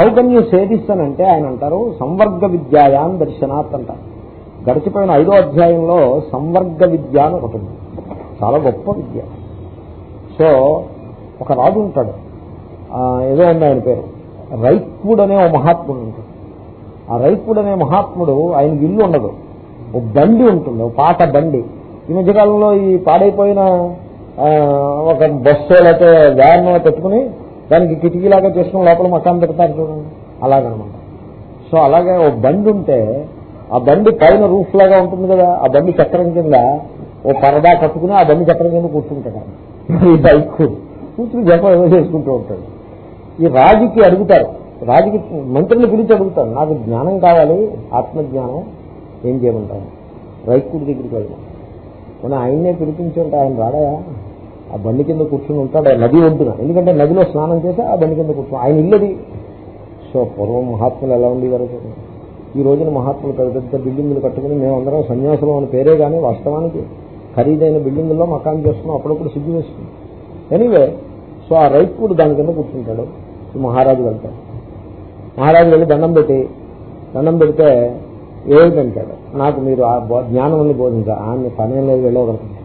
హౌ కెన్ యూ సేదిస్ అని అంటే ఆయన అంటారు సంవర్గ విద్యాయాన్ దర్శనాత్ అంటారు. గడిచిపోయిన ఐదో అధ్యాయంలో సంవర్గ విద్య అని ఒకటి ఉంది. చాలా గొప్ప విద్య. సో ఒక రాజు ఉంటాడు. ఏదో ఉంది ఆయన పేరు. రైత్వుడు అనే ఓ మహాత్ముడు ఉంటాడు. ఆ రైతుడు అనే మహాత్ముడు ఆయన ఇల్లు ఉండదు. ఒక బండి ఉంటుంది ఒక పాత బండి. ఈ మధ్యకాలంలో ఈ పాడైపోయిన ఒక బస్సు లేకపోతే వ్యాన్ పెట్టుకుని దానికి కిటికీలాగా చేసుకుని లోపల మకాన్ పెడతారు చూడండి. అలాగనమాట. సో అలాగే ఒక బండి ఉంటే ఆ బండి పైన రూఫ్ లాగా ఉంటుంది కదా ఆ బండి చక్రం కింద ఓ పరదా కట్టుకుని ఆ బండి చక్రం కింద కూర్చుంటాడు ఈ బైక్ కూర్చుని జపం ఏదో చేసుకుంటూ ఉంటాడు. ఈ రాజుకి అడుగుతారు రాజుకి మంత్రిని పిలిచి అడుగుతాడు నాకు జ్ఞానం కావాలి ఆత్మజ్ఞానం ఏం చేయమంటారు రైతుడి దగ్గరికి వెళ్దాం మన ఆయన్నే పిలిపించుంటే ఆయన రాడాయా ఆ బండి కింద కూర్చుని ఉంటాడు నది ఒడ్డున. ఎందుకంటే నదిలో స్నానం చేసి ఆ బండి కింద కూర్చుని. ఆయన ఇల్లది సో పూర్వం మహాత్ములు ఎలా ఉండేవారు ఈ రోజున మహాత్ములు పెద్ద పెద్ద బిల్డింగులు కట్టుకుని మేమందరం సన్యాసులు అని పేరే కానీ వాస్తవానికి ఖరీదైన బిల్డింగుల్లో మకాన్ చేస్తున్నాం అప్పుడప్పుడు సిగ్గు వేస్తుంది ఎనీవే సో ఆ రైతుడు దాని కింద కూర్చుంటాడు. మహారాజు వెళ్తాడు. మహారాజు వెళ్ళి దండం పెట్టి దండం పెడితే ఏమిటంటాడు? నాకు మీరు ఆ జ్ఞానం జ్ఞానాన్ని బోధించారు ఆయన పనేం లేదు వెళ్ళవగలుగుతుంది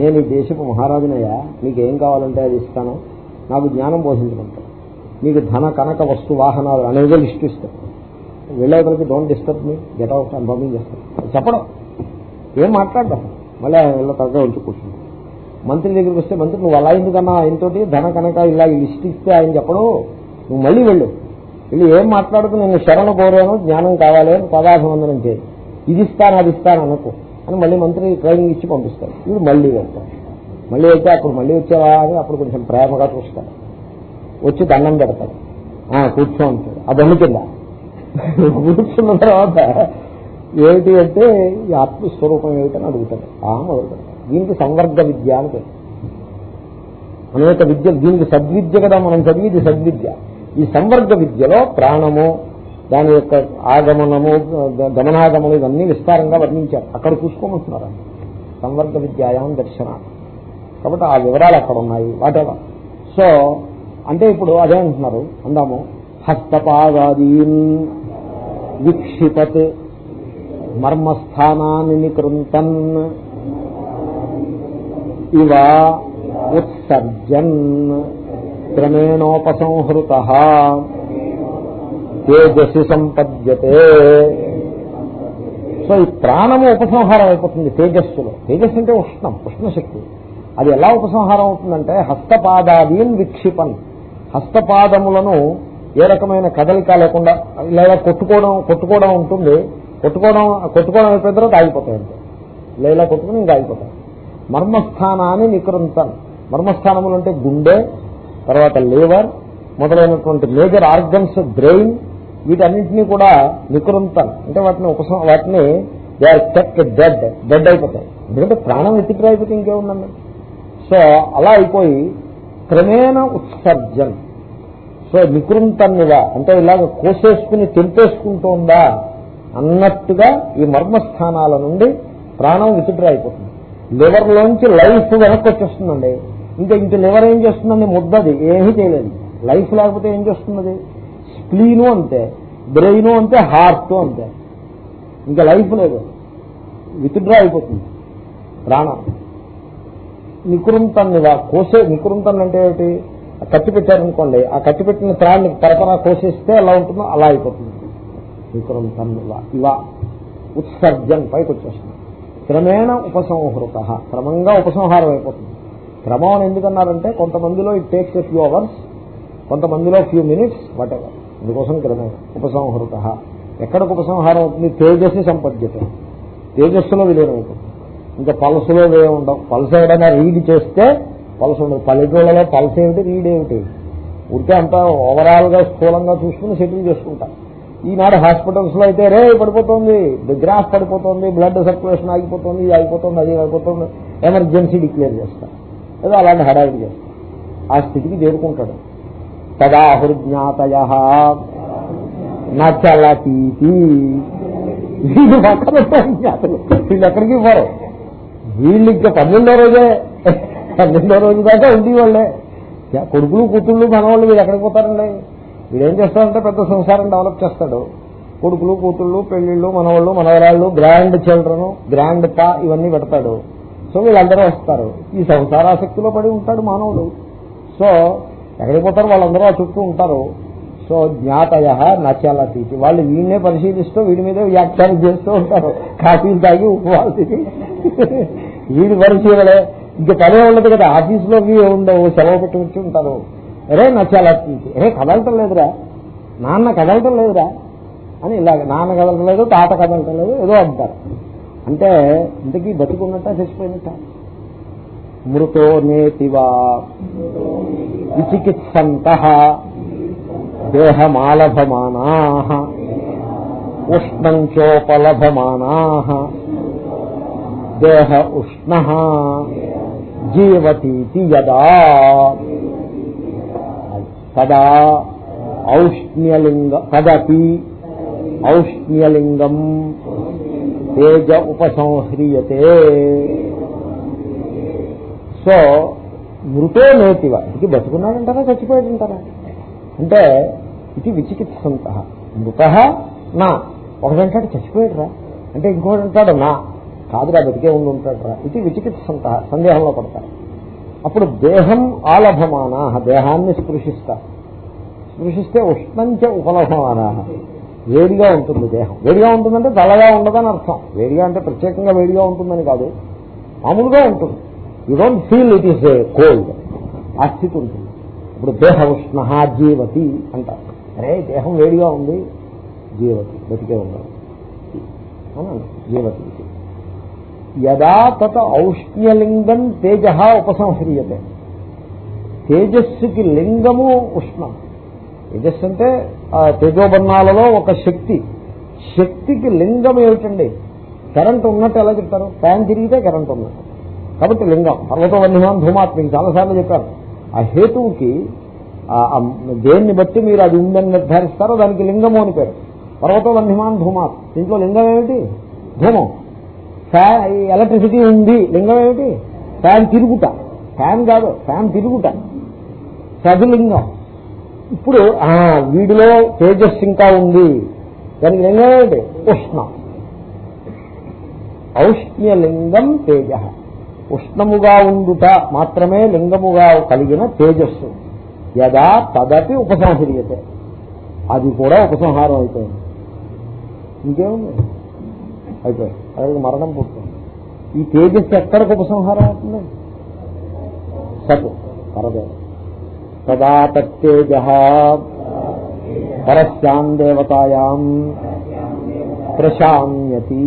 నేను ఈ దేశపు మహారాజునయ్యా నీకేం ఏం కావాలంటే అది ఇస్తాను. నాకు జ్ఞానం బోధించమంటాను నీకు ధన కనక వస్తు వాహనాలు అనేది లిస్ట్ ఇస్తాను వెళ్ళేవరకు don't disturb me get out అని పంపించేస్తాను చెప్పడం. ఏం మాట్లాడదాం మళ్ళీ ఆయన వెళ్ళ తగ్గ ఉంచి మంత్రి దగ్గరికి వస్తే మంత్రి నువ్వు అలా ఎందుకన్నా? ఆయనతోటి ధన కనుక ఇలా లిస్ట్ ఇస్తే ఆయన చెప్పడు. నువ్వు మళ్ళీ వెళ్ళు. వీళ్ళు ఏం మాట్లాడుతూ నేను శరణ కోరాను జ్ఞానం కావాలి అని పదాభివందనం చేయి. ఇది ఇస్తాను అది ఇస్తాను అనుకో. అని మళ్ళీ మంత్రి ట్రైనింగ్ ఇచ్చి పంపిస్తాడు. వీడు మళ్ళీ వెళ్తాడు మళ్ళీ అయితే అప్పుడు మళ్ళీ వచ్చావా అని అప్పుడు కొంచెం ప్రేమగా చూస్తాడు. వచ్చి దండం పెడతాడు. ఆ, కూర్చో అంటాడు. ఆ దండు కింద. కూర్చున్న తర్వాత ఏమిటి అంటే ఈ ఆత్మస్వరూపం ఏమిటని అడుగుతాడు. ఆ దీనికి సంవర్గ విద్య అని అనేక విద్య దీనికి సద్విద్య కదా మనం చదివిది సద్విద్య. ఈ సంవర్గ విద్యలో ప్రాణము దాని యొక్క ఆగమనము గ- గమనాగమనం ఇవన్నీ విస్తారంగా వర్ణించారు. అక్కడ చూసుకోమంటున్నారు? ఆయన. సంవర్గ విద్యాయాం దర్శన కాబట్టి ఆ వివరాలు అక్కడ ఉన్నాయి. వాటెవర్? సో అంటే ఇప్పుడు అదే అంటున్నారు. అందాము. హస్తపాదాదీన్ విక్షిపత్ మర్మస్థానాన్ని కృంతన్ ఇవ ఉత్సర్జన్ క్రమేణోపసంహృత తేజసి సంపద్యతే. సో ఈ ప్రాణము ఉపసంహారం అయిపోతుంది తేజస్సులో. తేజస్సు అంటే ఉష్ణం ఉష్ణశక్తి. అది ఎలా ఉపసంహారం అవుతుందంటే హస్తపాదాదీన్ విక్షిపన్. హస్తపాదములను ఏ రకమైన కదలిక లేకుండా లేదా కొట్టుకోవడం కొట్టుకోవడం ఉంటుంది. కొట్టుకోవడం కొట్టుకోవడం అయిపోయిన తర్వాత ఆగిపోతాయి అంతే. లేదా కొట్టుకుని ఇంకా ఆగిపోతాయి. మర్మస్థానాన్ని నికృంతన్. మర్మస్థానములు అంటే గుండె తర్వాత లివర్ మొదలైనటువంటి మేజర్ ఆర్గన్స్ బ్రెయిన్ వీటన్నింటినీ కూడా నికృంతన్ అంటే వాటిని ఉపసం వాటిని they are get dead dead అయిపోతాయి. ఎందుకంటే ప్రాణం ఎత్తికి అయిపోతే ఇంకేముందండి? సో అలా అయిపోయి క్రమేణ ఉత్సర్జన్ సో నికృంతన్నిగా అంటే ఇలాగ కోసేసుకుని తెంపేసుకుంటోందా అన్నట్టుగా ఈ మర్మస్థానాల నుండి ప్రాణం విచిత్ర అయిపోతుంది లివర్లోంచి లైఫ్ వెనక్కి వచ్చేస్తుందండి ఇంకా ఇంక లివర్ ఏం చేస్తుందండి? ముద్దది. ఏమీ చేయలేదు. లైఫ్ లేకపోతే ఏం చేస్తున్నది? స్ప్లీను అంతే. బ్రెయిన్ అంతే. హార్ట్ అంతే. ఇంకా లైఫ్ లేదు. విత్డ్రా అయిపోతుంది. ప్రాణం. నికృంతన్నిగా కోసే నికృంతన్ అంటే ఏమిటి? కట్టి పెట్టారనుకోండి ఆ కట్టి పెట్టిన త్రాన్ని పరపరా కోసేస్తే ఎలా ఉంటుందో అలా అయిపోతుంది. నికృంతన్నివ ఇలా ఉత్సర్జన్ పైకి వచ్చేస్తుంది. క్రమేణ ఉపసంహృత. క్రమంగా ఉపసంహారం అయిపోతుంది. క్రమం అని ఎందుకన్నారంటే కొంతమందిలో it takes a few hours కొంతమందిలో ఫ్యూ మినిట్స్ వాట్ ఎవర్ అందుకోసం క్రమేణ ఉపసంహృత. ఎక్కడికి ఉపసంహారం అవుతుంది? తేజస్సు సంపద్యత. తేజస్సులో విలీనం అవుతుంది. ఇంకా పలసలో వే ఉండవు. పలస ఏదైనా రీడ్ చేస్తే పలస ఉండదు. పల్లెటూళ్ళలో పలస ఏమిటి? రీడ్ ఏమిటి? ఉంటే అంతా ఓవరాల్గా స్థూలంగా చూసుకుని సెటిల్ చేసుకుంటారు ఈనాడు హాస్పిటల్స్లో అయితే రే పడిపోతుంది. గ్రాఫ్ పడిపోతుంది. బ్లడ్ సర్క్యులేషన్ ఆగిపోతుంది. ఇది ఆగిపోతుంది. అది ఆగిపోతుంది. ఎమర్జెన్సీ డిక్లేర్ చేస్తారు ఏదో అలాంటి హడావిడి చేస్తాడు. ఆ స్థితికి చేరుకుంటాడు. తదాహృజ్ఞాతయ నచలతీతి. వీళ్ళు పక్కన జ్ఞాతలు. వీళ్ళు ఎక్కడికి పోరు? వీళ్ళు ఇంకా పన్నెండో రోజే. పన్నెండో రోజు దాకా ఉండి వాళ్ళే కొడుకులు కూతుళ్ళు మనవాళ్ళు వీళ్ళు ఎక్కడికి పోతారండి? వీడేం ఏం చేస్తాడంటే పెద్ద సంసారం డెవలప్ చేస్తాడు. కొడుకులు కూతుళ్ళు పెళ్ళిళ్ళు మనవాళ్ళు మనవరాళ్ళు గ్రాండ్ చిల్డ్రన్ గ్రాండ్ పా ఇవన్నీ పెడతాడు. సో వీళ్ళందరూ వస్తారు. ఈ సంసారాసక్తిలో పడి ఉంటాడు మానవుడు. సో ఎక్కడికి పోతారు వాళ్ళందరూ ఆ చుట్టూ ఉంటారు. సో జ్ఞాతయ నచాల తీసి వాళ్ళు వీడినే పరిశీలిస్తూ వీడి మీద వ్యాఖ్యానం చేస్తూ ఉంటారు. కాఫీలు తాగి ఉపవాసికి. వీడి పరిశీలనే. ఇంకా పనే ఉండదు కదా. ఆఫీసులో ఉండవు. సెలవు పెట్టి వచ్చి ఉంటారు. అరే నచ్చాలా తీసి అరే కదలటం లేదురా. నాన్న కదలటం లేదురా. అని ఇలాగ. నాన్న కదలటం లేదు తాత కదలటం లేదు ఏదో అంటారు. అంటే ఇంతకీ బతుకున్నట్ట చచ్చిపోయినట్ట? మృతో నేతివా విచికిత్సంత దేహమాలభమానా ఉష్ణం చోపలభమానా దేహ ఉష్ణ జీవతీతి యదా. తదా ఔష్ణ్యలింగ తదపి ఔష్ణ్యలింగం తేజ ఉపసంహ్రియతే. సో మృతో నేతివ. ఇది బతుకున్నాడంటారా చచ్చిపోయాడంటారా? అంటే ఇది విచికిత్సంత. మృత నా. ఒకడంటాడు చచ్చిపోయాడురా. అంటే ఇంకోటి అంటాడు నా. కాదురా బతికే ఉండి ఉంటాడురా. ఇది విచికిత్సంత సందేహంలో పడతారు. అప్పుడు దేహం ఆలభమానా దేహాన్ని స్పృశిస్తా. స్పృశిస్తే ఉష్ణంచ ఉపలభమానా. వేడిగా ఉంటుంది దేహం. వేడిగా ఉంటుందంటే చల్లగా ఉండదని అర్థం. వేడిగా అంటే ప్రత్యేకంగా వేడిగా ఉంటుందని కాదు. మామూలుగా ఉంటుంది. You don't feel it is cold ఆ స్థితి ఉంటుంది. ఇప్పుడు దేహ ఉష్ణ జీవతి అంటారు. అరే దేహం వేడిగా ఉంది. జీవతి బతికే ఉండదు జీవతి. యదా తత ఔష్ణ్యలింగం తేజ ఉపసంహ్రియతే. తేజస్సుకి లింగము ఉష్ణం. తేజస్సు అంటే తేజోబర్ణాలలో ఒక శక్తి. శక్తికి లింగం ఏమిటండి? కరెంట్ ఉన్నట్టు ఎలా చెప్తారు? ఫ్యాన్ తిరిగితే కరెంట్ ఉన్నట్టు. కాబట్టి లింగం. పర్వతవన్యమాన్ ధూమాత్ మీకు చాలాసార్లు చెప్పారు ఆ హేతువుకి దేన్ని బట్టి మీరు అది ఉందని నిర్ధారిస్తారో దానికి లింగము అని పేరు. పర్వతవన్యమాన్ ధూమాత్. దీంట్లో లింగం ఏమిటి? ధూమం. ఫ్యాన్ ఎలక్ట్రిసిటీ ఉంది. లింగం ఏమిటి? ఫ్యాన్ తిరుగుట. ఫ్యాన్ కాదు ఫ్యాన్ తిరుగుట. సదులింగం. ఇప్పుడు వీడిలో తేజస్సు ఇంకా ఉంది. దానికి లింగం ఉష్ణ. ఔష్ణ్యలింగం తేజ. ఉష్ణముగా ఉండుట మాత్రమే లింగముగా కలిగిన తేజస్సు. యదా తదపి ఉపసంహరియతే. అది కూడా ఉపసంహారం అయిపోయింది. ఇంకేముంది? అయిపోయింది. అది మరణం పుట్టింది. ఈ తేజస్సు ఎక్కడికి ఉపసంహారం అవుతుంది? సత్ పరదే తదా తేజ పరస్యాం దేవతాయాం ప్రశామ్యతి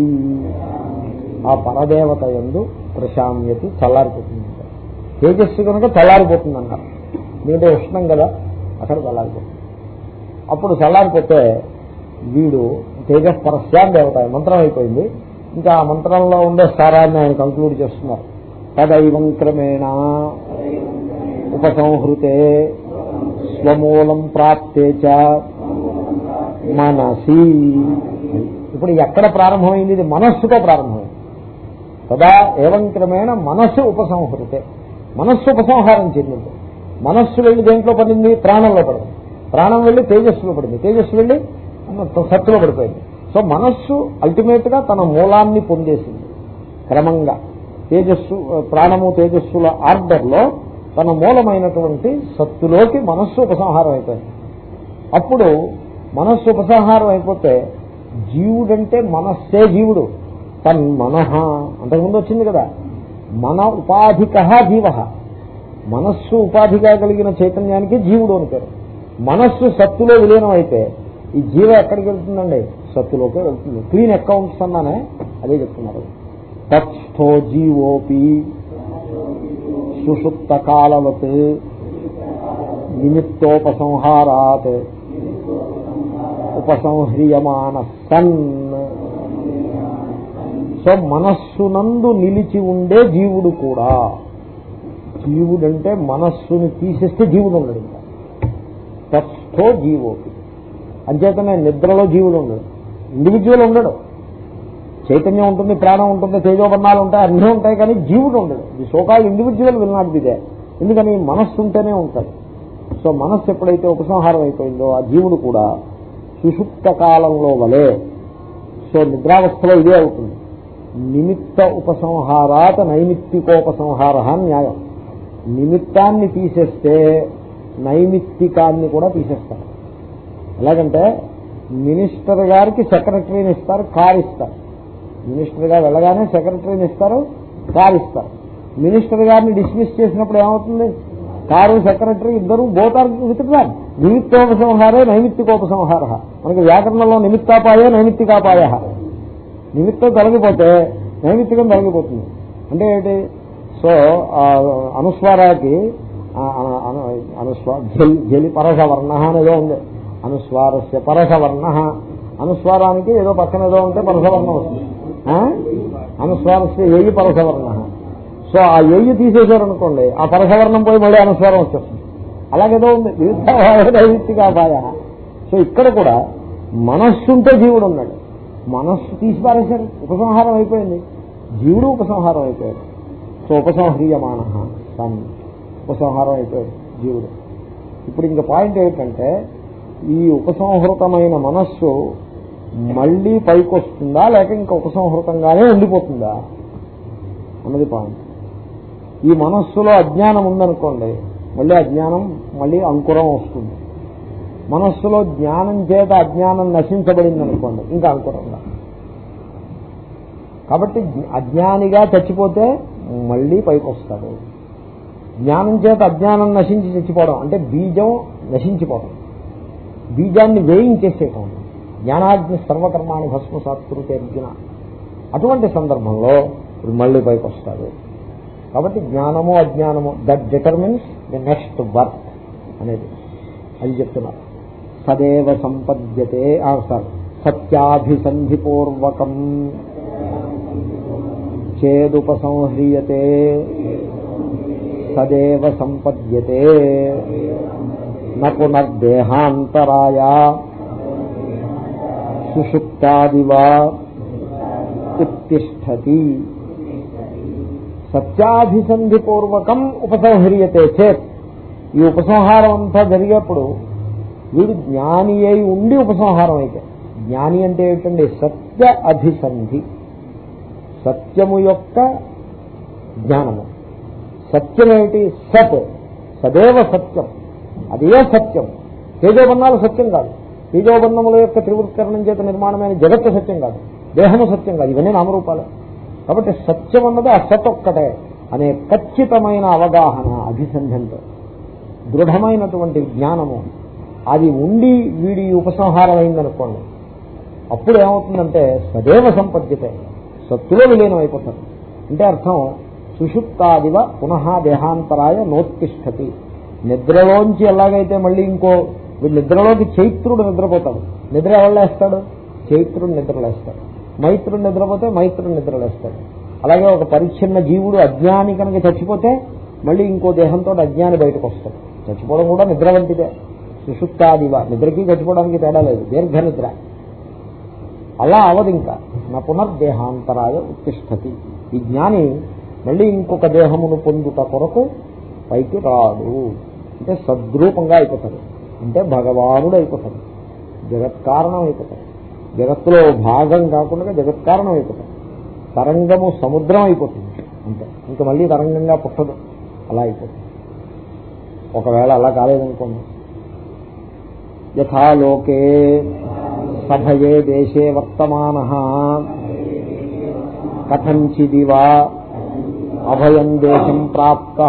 ఆ పరదేవత ఎందు ప్రశామ్యతి చల్లారిపోతుంది. తేజస్సు కనుక చల్లారిపోతుంది అన్నారు ఎందుకంటే ఉష్ణం కదా అక్కడ చల్లారిపోతుంది. అప్పుడు చల్లారిపోతే వీడు తేజస్ పరస్యాం దేవత మంత్రం అయిపోయింది. ఇంకా ఆ మంత్రంలో ఉండే సారాన్ని ఆయన కంక్లూడ్ చేస్తున్నారు. తదైవం క్రమేణ. ఉపసంహృతే స్వమూలం ప్రాప్తే చ మనసి. ఇప్పుడు ఎక్కడ ప్రారంభమైంది? ఇది మనస్సుతో ప్రారంభమైంది. తదా ఏవం క్రమేణ మనస్సు ఉపసంహృతే. మనస్సు ఉపసంహారం చెందింది. మనస్సు వెళ్ళి దేంట్లో పడింది? ప్రాణంలో పడింది. ప్రాణం వెళ్ళి తేజస్సులో పడింది. తేజస్సు వెళ్ళి సత్తులో పడిపోయింది. సో మనస్సు అల్టిమేట్గా తన మూలాన్ని పొందేసింది. క్రమంగా తేజస్సు ప్రాణము తేజస్సుల ఆర్డర్లో తన మూలమైనటువంటి సత్తులోకి మనస్సు ఉపసంహారం అయిపోయింది అప్పుడు మనస్సు ఉపసంహారం అయిపోతే జీవుడంటే మనస్సే జీవుడు. తన్ మనహ అంతకుముందు వచ్చింది కదా. మన ఉపాధిక జీవ. మనస్సు ఉపాధిగా కలిగిన చైతన్యానికి జీవుడు అని పేరు. మనస్సు సత్తులో విలీనం అయితే ఈ జీవ ఎక్కడికి వెళ్తుందండి? సత్తులోకే వెళ్తుంది. క్లీన్ అకౌంట్స్ అన్నానే అదే చెప్తున్నారు. తత్స్థో జీవోపి సుషుప్త కాలవత్ నిమిత్తోపసంహారాత్ ఉపసంహ్రియమాన సన్ సో మనస్సునందు నిలిచి ఉండే జీవుడు కూడా జీవుడంటే మనస్సుని తీసేస్తే జీవుడు ఉండడు ఇంకా. తత్స్థో జీవోపి. అంచేతనే నిద్రలో జీవుడు ఉండడు ఇండివిజువల్ ఉండడు చైతన్యం ఉంటుంది ప్రాణం ఉంటుంది తేజోబన్నాలు ఉంటాయి అన్నీ ఉంటాయి కానీ జీవుడు ఉండదు ఈ so called individual will not be there ఎందుకని? మనస్సు ఉంటేనే ఉంటుంది. సో మనస్సు ఎప్పుడైతే ఉపసంహారం అయిపోయిందో ఆ జీవుడు కూడా సుషుప్త కాలంలో వలే సో నిద్రావస్థలో ఇదే అవుతుంది. నిమిత్త ఉపసంహారాత నైమిత్తికోపసంహార న్యాయం. నిమిత్తాన్ని తీసేస్తే నైమిత్తికాన్ని కూడా తీసేస్తారు. ఎలాగంటే మినిస్టర్ గారికి సెక్రటరీని ఇస్తారు కార్ ఇస్తారు. మినిస్టర్ గారు వెళ్ళగానే సెక్రటరీని ఇస్తారు కారు ఇస్తారు. మినిస్టర్ గారిని డిస్మిస్ చేసినప్పుడు ఏమవుతుంది? కారు సెక్రటరీ ఇద్దరు బోతార్ వితుకుతారు. నిమిత్తోపసంహారే నైమిత్తికోపసంహార. మనకి వ్యాకరణంలో నిమిత్తాపాయే నైమిత్తికాపాయ. నిమిత్తం తొలగిపోతే నైమిత్తికం తొలగిపోతుంది. అంటే ఏంటి? సో అనుస్వారాకి అను- అనుస్వా జలి పరసవర్ణ అనేదో ఉంది. అనుస్వారస్య పరసవర్ణ. అనుస్వారానికి ఏదో పక్కన ఏదో ఉంటే పరసవర్ణం వస్తుంది. అనుస్వారస్య ఏయి పరసవర్ణ. సో ఆ ఏయి తీసేశారనుకోండి ఆ పరసవర్ణం పోయి మళ్ళీ అనుస్వారం వచ్చేస్తుంది. అలాగేదో ఉంది. దైవిత్తికాపాయ సో ఇక్కడ కూడా మనస్సుంటే జీవుడు ఉన్నాడు. మనస్సు తీసి పారేశారు ఉపసంహారం అయిపోయింది. జీవుడు ఉపసంహారం అయిపోయాడు. సో ఉపసంహరీయమాన. సన్ ఉపసంహారం అయిపోయాడు జీవుడు. ఇప్పుడు ఇంక పాయింట్ ఏమిటంటే ఈ ఉపసంహృతమైన మనస్సు మళ్ళీ పైకి వస్తుందా లేక ఇంకా ఉపసంహృతంగానే ఉండిపోతుందా? అన్నది పాయింట్. ఈ మనస్సులో అజ్ఞానం ఉందనుకోండి మళ్ళీ అజ్ఞానం మళ్ళీ అంకురం వస్తుంది. మనస్సులో జ్ఞానం చేత అజ్ఞానం నశించబడింది అనుకోండి ఇంకా అంకురంగా కాబట్టి అజ్ఞానిగా చచ్చిపోతే మళ్ళీ పైకి వస్తాడు జ్ఞానం చేత అజ్ఞానం నశించి చచ్చిపోవడం అంటే బీజం నశించిపోవడం బీజాన్ని వేయించేసేయటం. జ్ఞానాగ్ని భస్మ భస్మసాత్కృతి అర్జున. అటువంటి సందర్భంలో ఇప్పుడు మళ్ళీ పైకి వస్తాడు. కాబట్టి జ్ఞానము అజ్ఞానము that determines the next birth అనేది. అది చెప్తున్నారు. సదేవ సంపద్యతే సారీ సత్యాభిసంధిపూర్వకం. చేదుపసంహ్రియతే సదేవ సంపద్యతే. న సుషుప్తాదివా ఉత్తిష్టతి సత్యాధిసంధిపూర్వకం ఉపసంహరియతే చేత్ ఈ ఉపసంహారం అంతా జరిగేప్పుడు వీడు జ్ఞాని అయి ఉండి ఉపసంహారం అయితే జ్ఞాని అంటే ఏమిటండి? సత్య అధిసంధి సత్యము యొక్క జ్ఞానము. సత్యమేమిటి? సత్. సదేవ సత్యం. అదే సత్యం. తేజోబంధాలు సత్యం కాదు. తేజోబంధముల యొక్క త్రివృత్కరణం చేత నిర్మాణమైన జగత్తు సత్యం కాదు. దేహము సత్యం కాదు. ఇవన్నీ నామరూపాలే. కాబట్టి సత్యం అన్నది ఆ సత్ ఒక్కటే అనే ఖచ్చితమైన అవగాహన అభిసంధంతో. దృఢమైనటువంటి జ్ఞానము. అది ఉండి వీడి ఉపసంహారం అయిందనుకోండి అప్పుడు ఏమవుతుందంటే సదేవ సంపద్యతే. సత్తులో విలీనం అయిపోతారు అంటే అర్థం సుషుప్తాదివ పునః దేహాంతరాయ నోత్తిష్టతి. నిద్రలోంచి ఎలాగైతే మళ్ళీ ఇంకో వీడు నిద్రలోకి చైత్రుడు నిద్రపోతాడు. నిద్ర ఎవరు చైత్రుడు నిద్రలేస్తాడు మైత్రుడు నిద్రపోతే మైత్రుడు నిద్రలేస్తాడు అలాగే ఒక పరిచ్ఛిన్న జీవుడు అజ్ఞాని కనుక చచ్చిపోతే మళ్ళీ ఇంకో దేహంతో అజ్ఞాని బయటకు వస్తాడు. చచ్చిపోవడం కూడా నిద్ర వంటిదే. సుషుప్తాదివ. నిద్రకి చచ్చిపోవడానికి తేడా లేదు. దీర్ఘ నిద్ర అలా అవదు ఇంకా. నా పునర్దేహాంతరాయ ఉత్తిష్టతి. ఈ జ్ఞాని మళ్ళీ ఇంకొక దేహమును పొందుట కొరకు పైకి రాడు. అంటే సద్రూపంగా అయిపోతాడు. అంటే భగవానుడు అయిపోతాడు జగత్కారణం అయిపోతాడు జగత్తులో భాగం కాకుండా జగత్కారణం అయిపోతాడు తరంగము సముద్రం అయిపోతుంది అంతే. ఇంకా మళ్ళీ తరంగంగా పుట్టదు. అలా అయిపోతుంది. ఒకవేళ అలా కాలేదనుకోండి. యథాలోకే సభయే దేశే వర్తమాన. కథంచిదివా అభయం దేశం ప్రాప్త.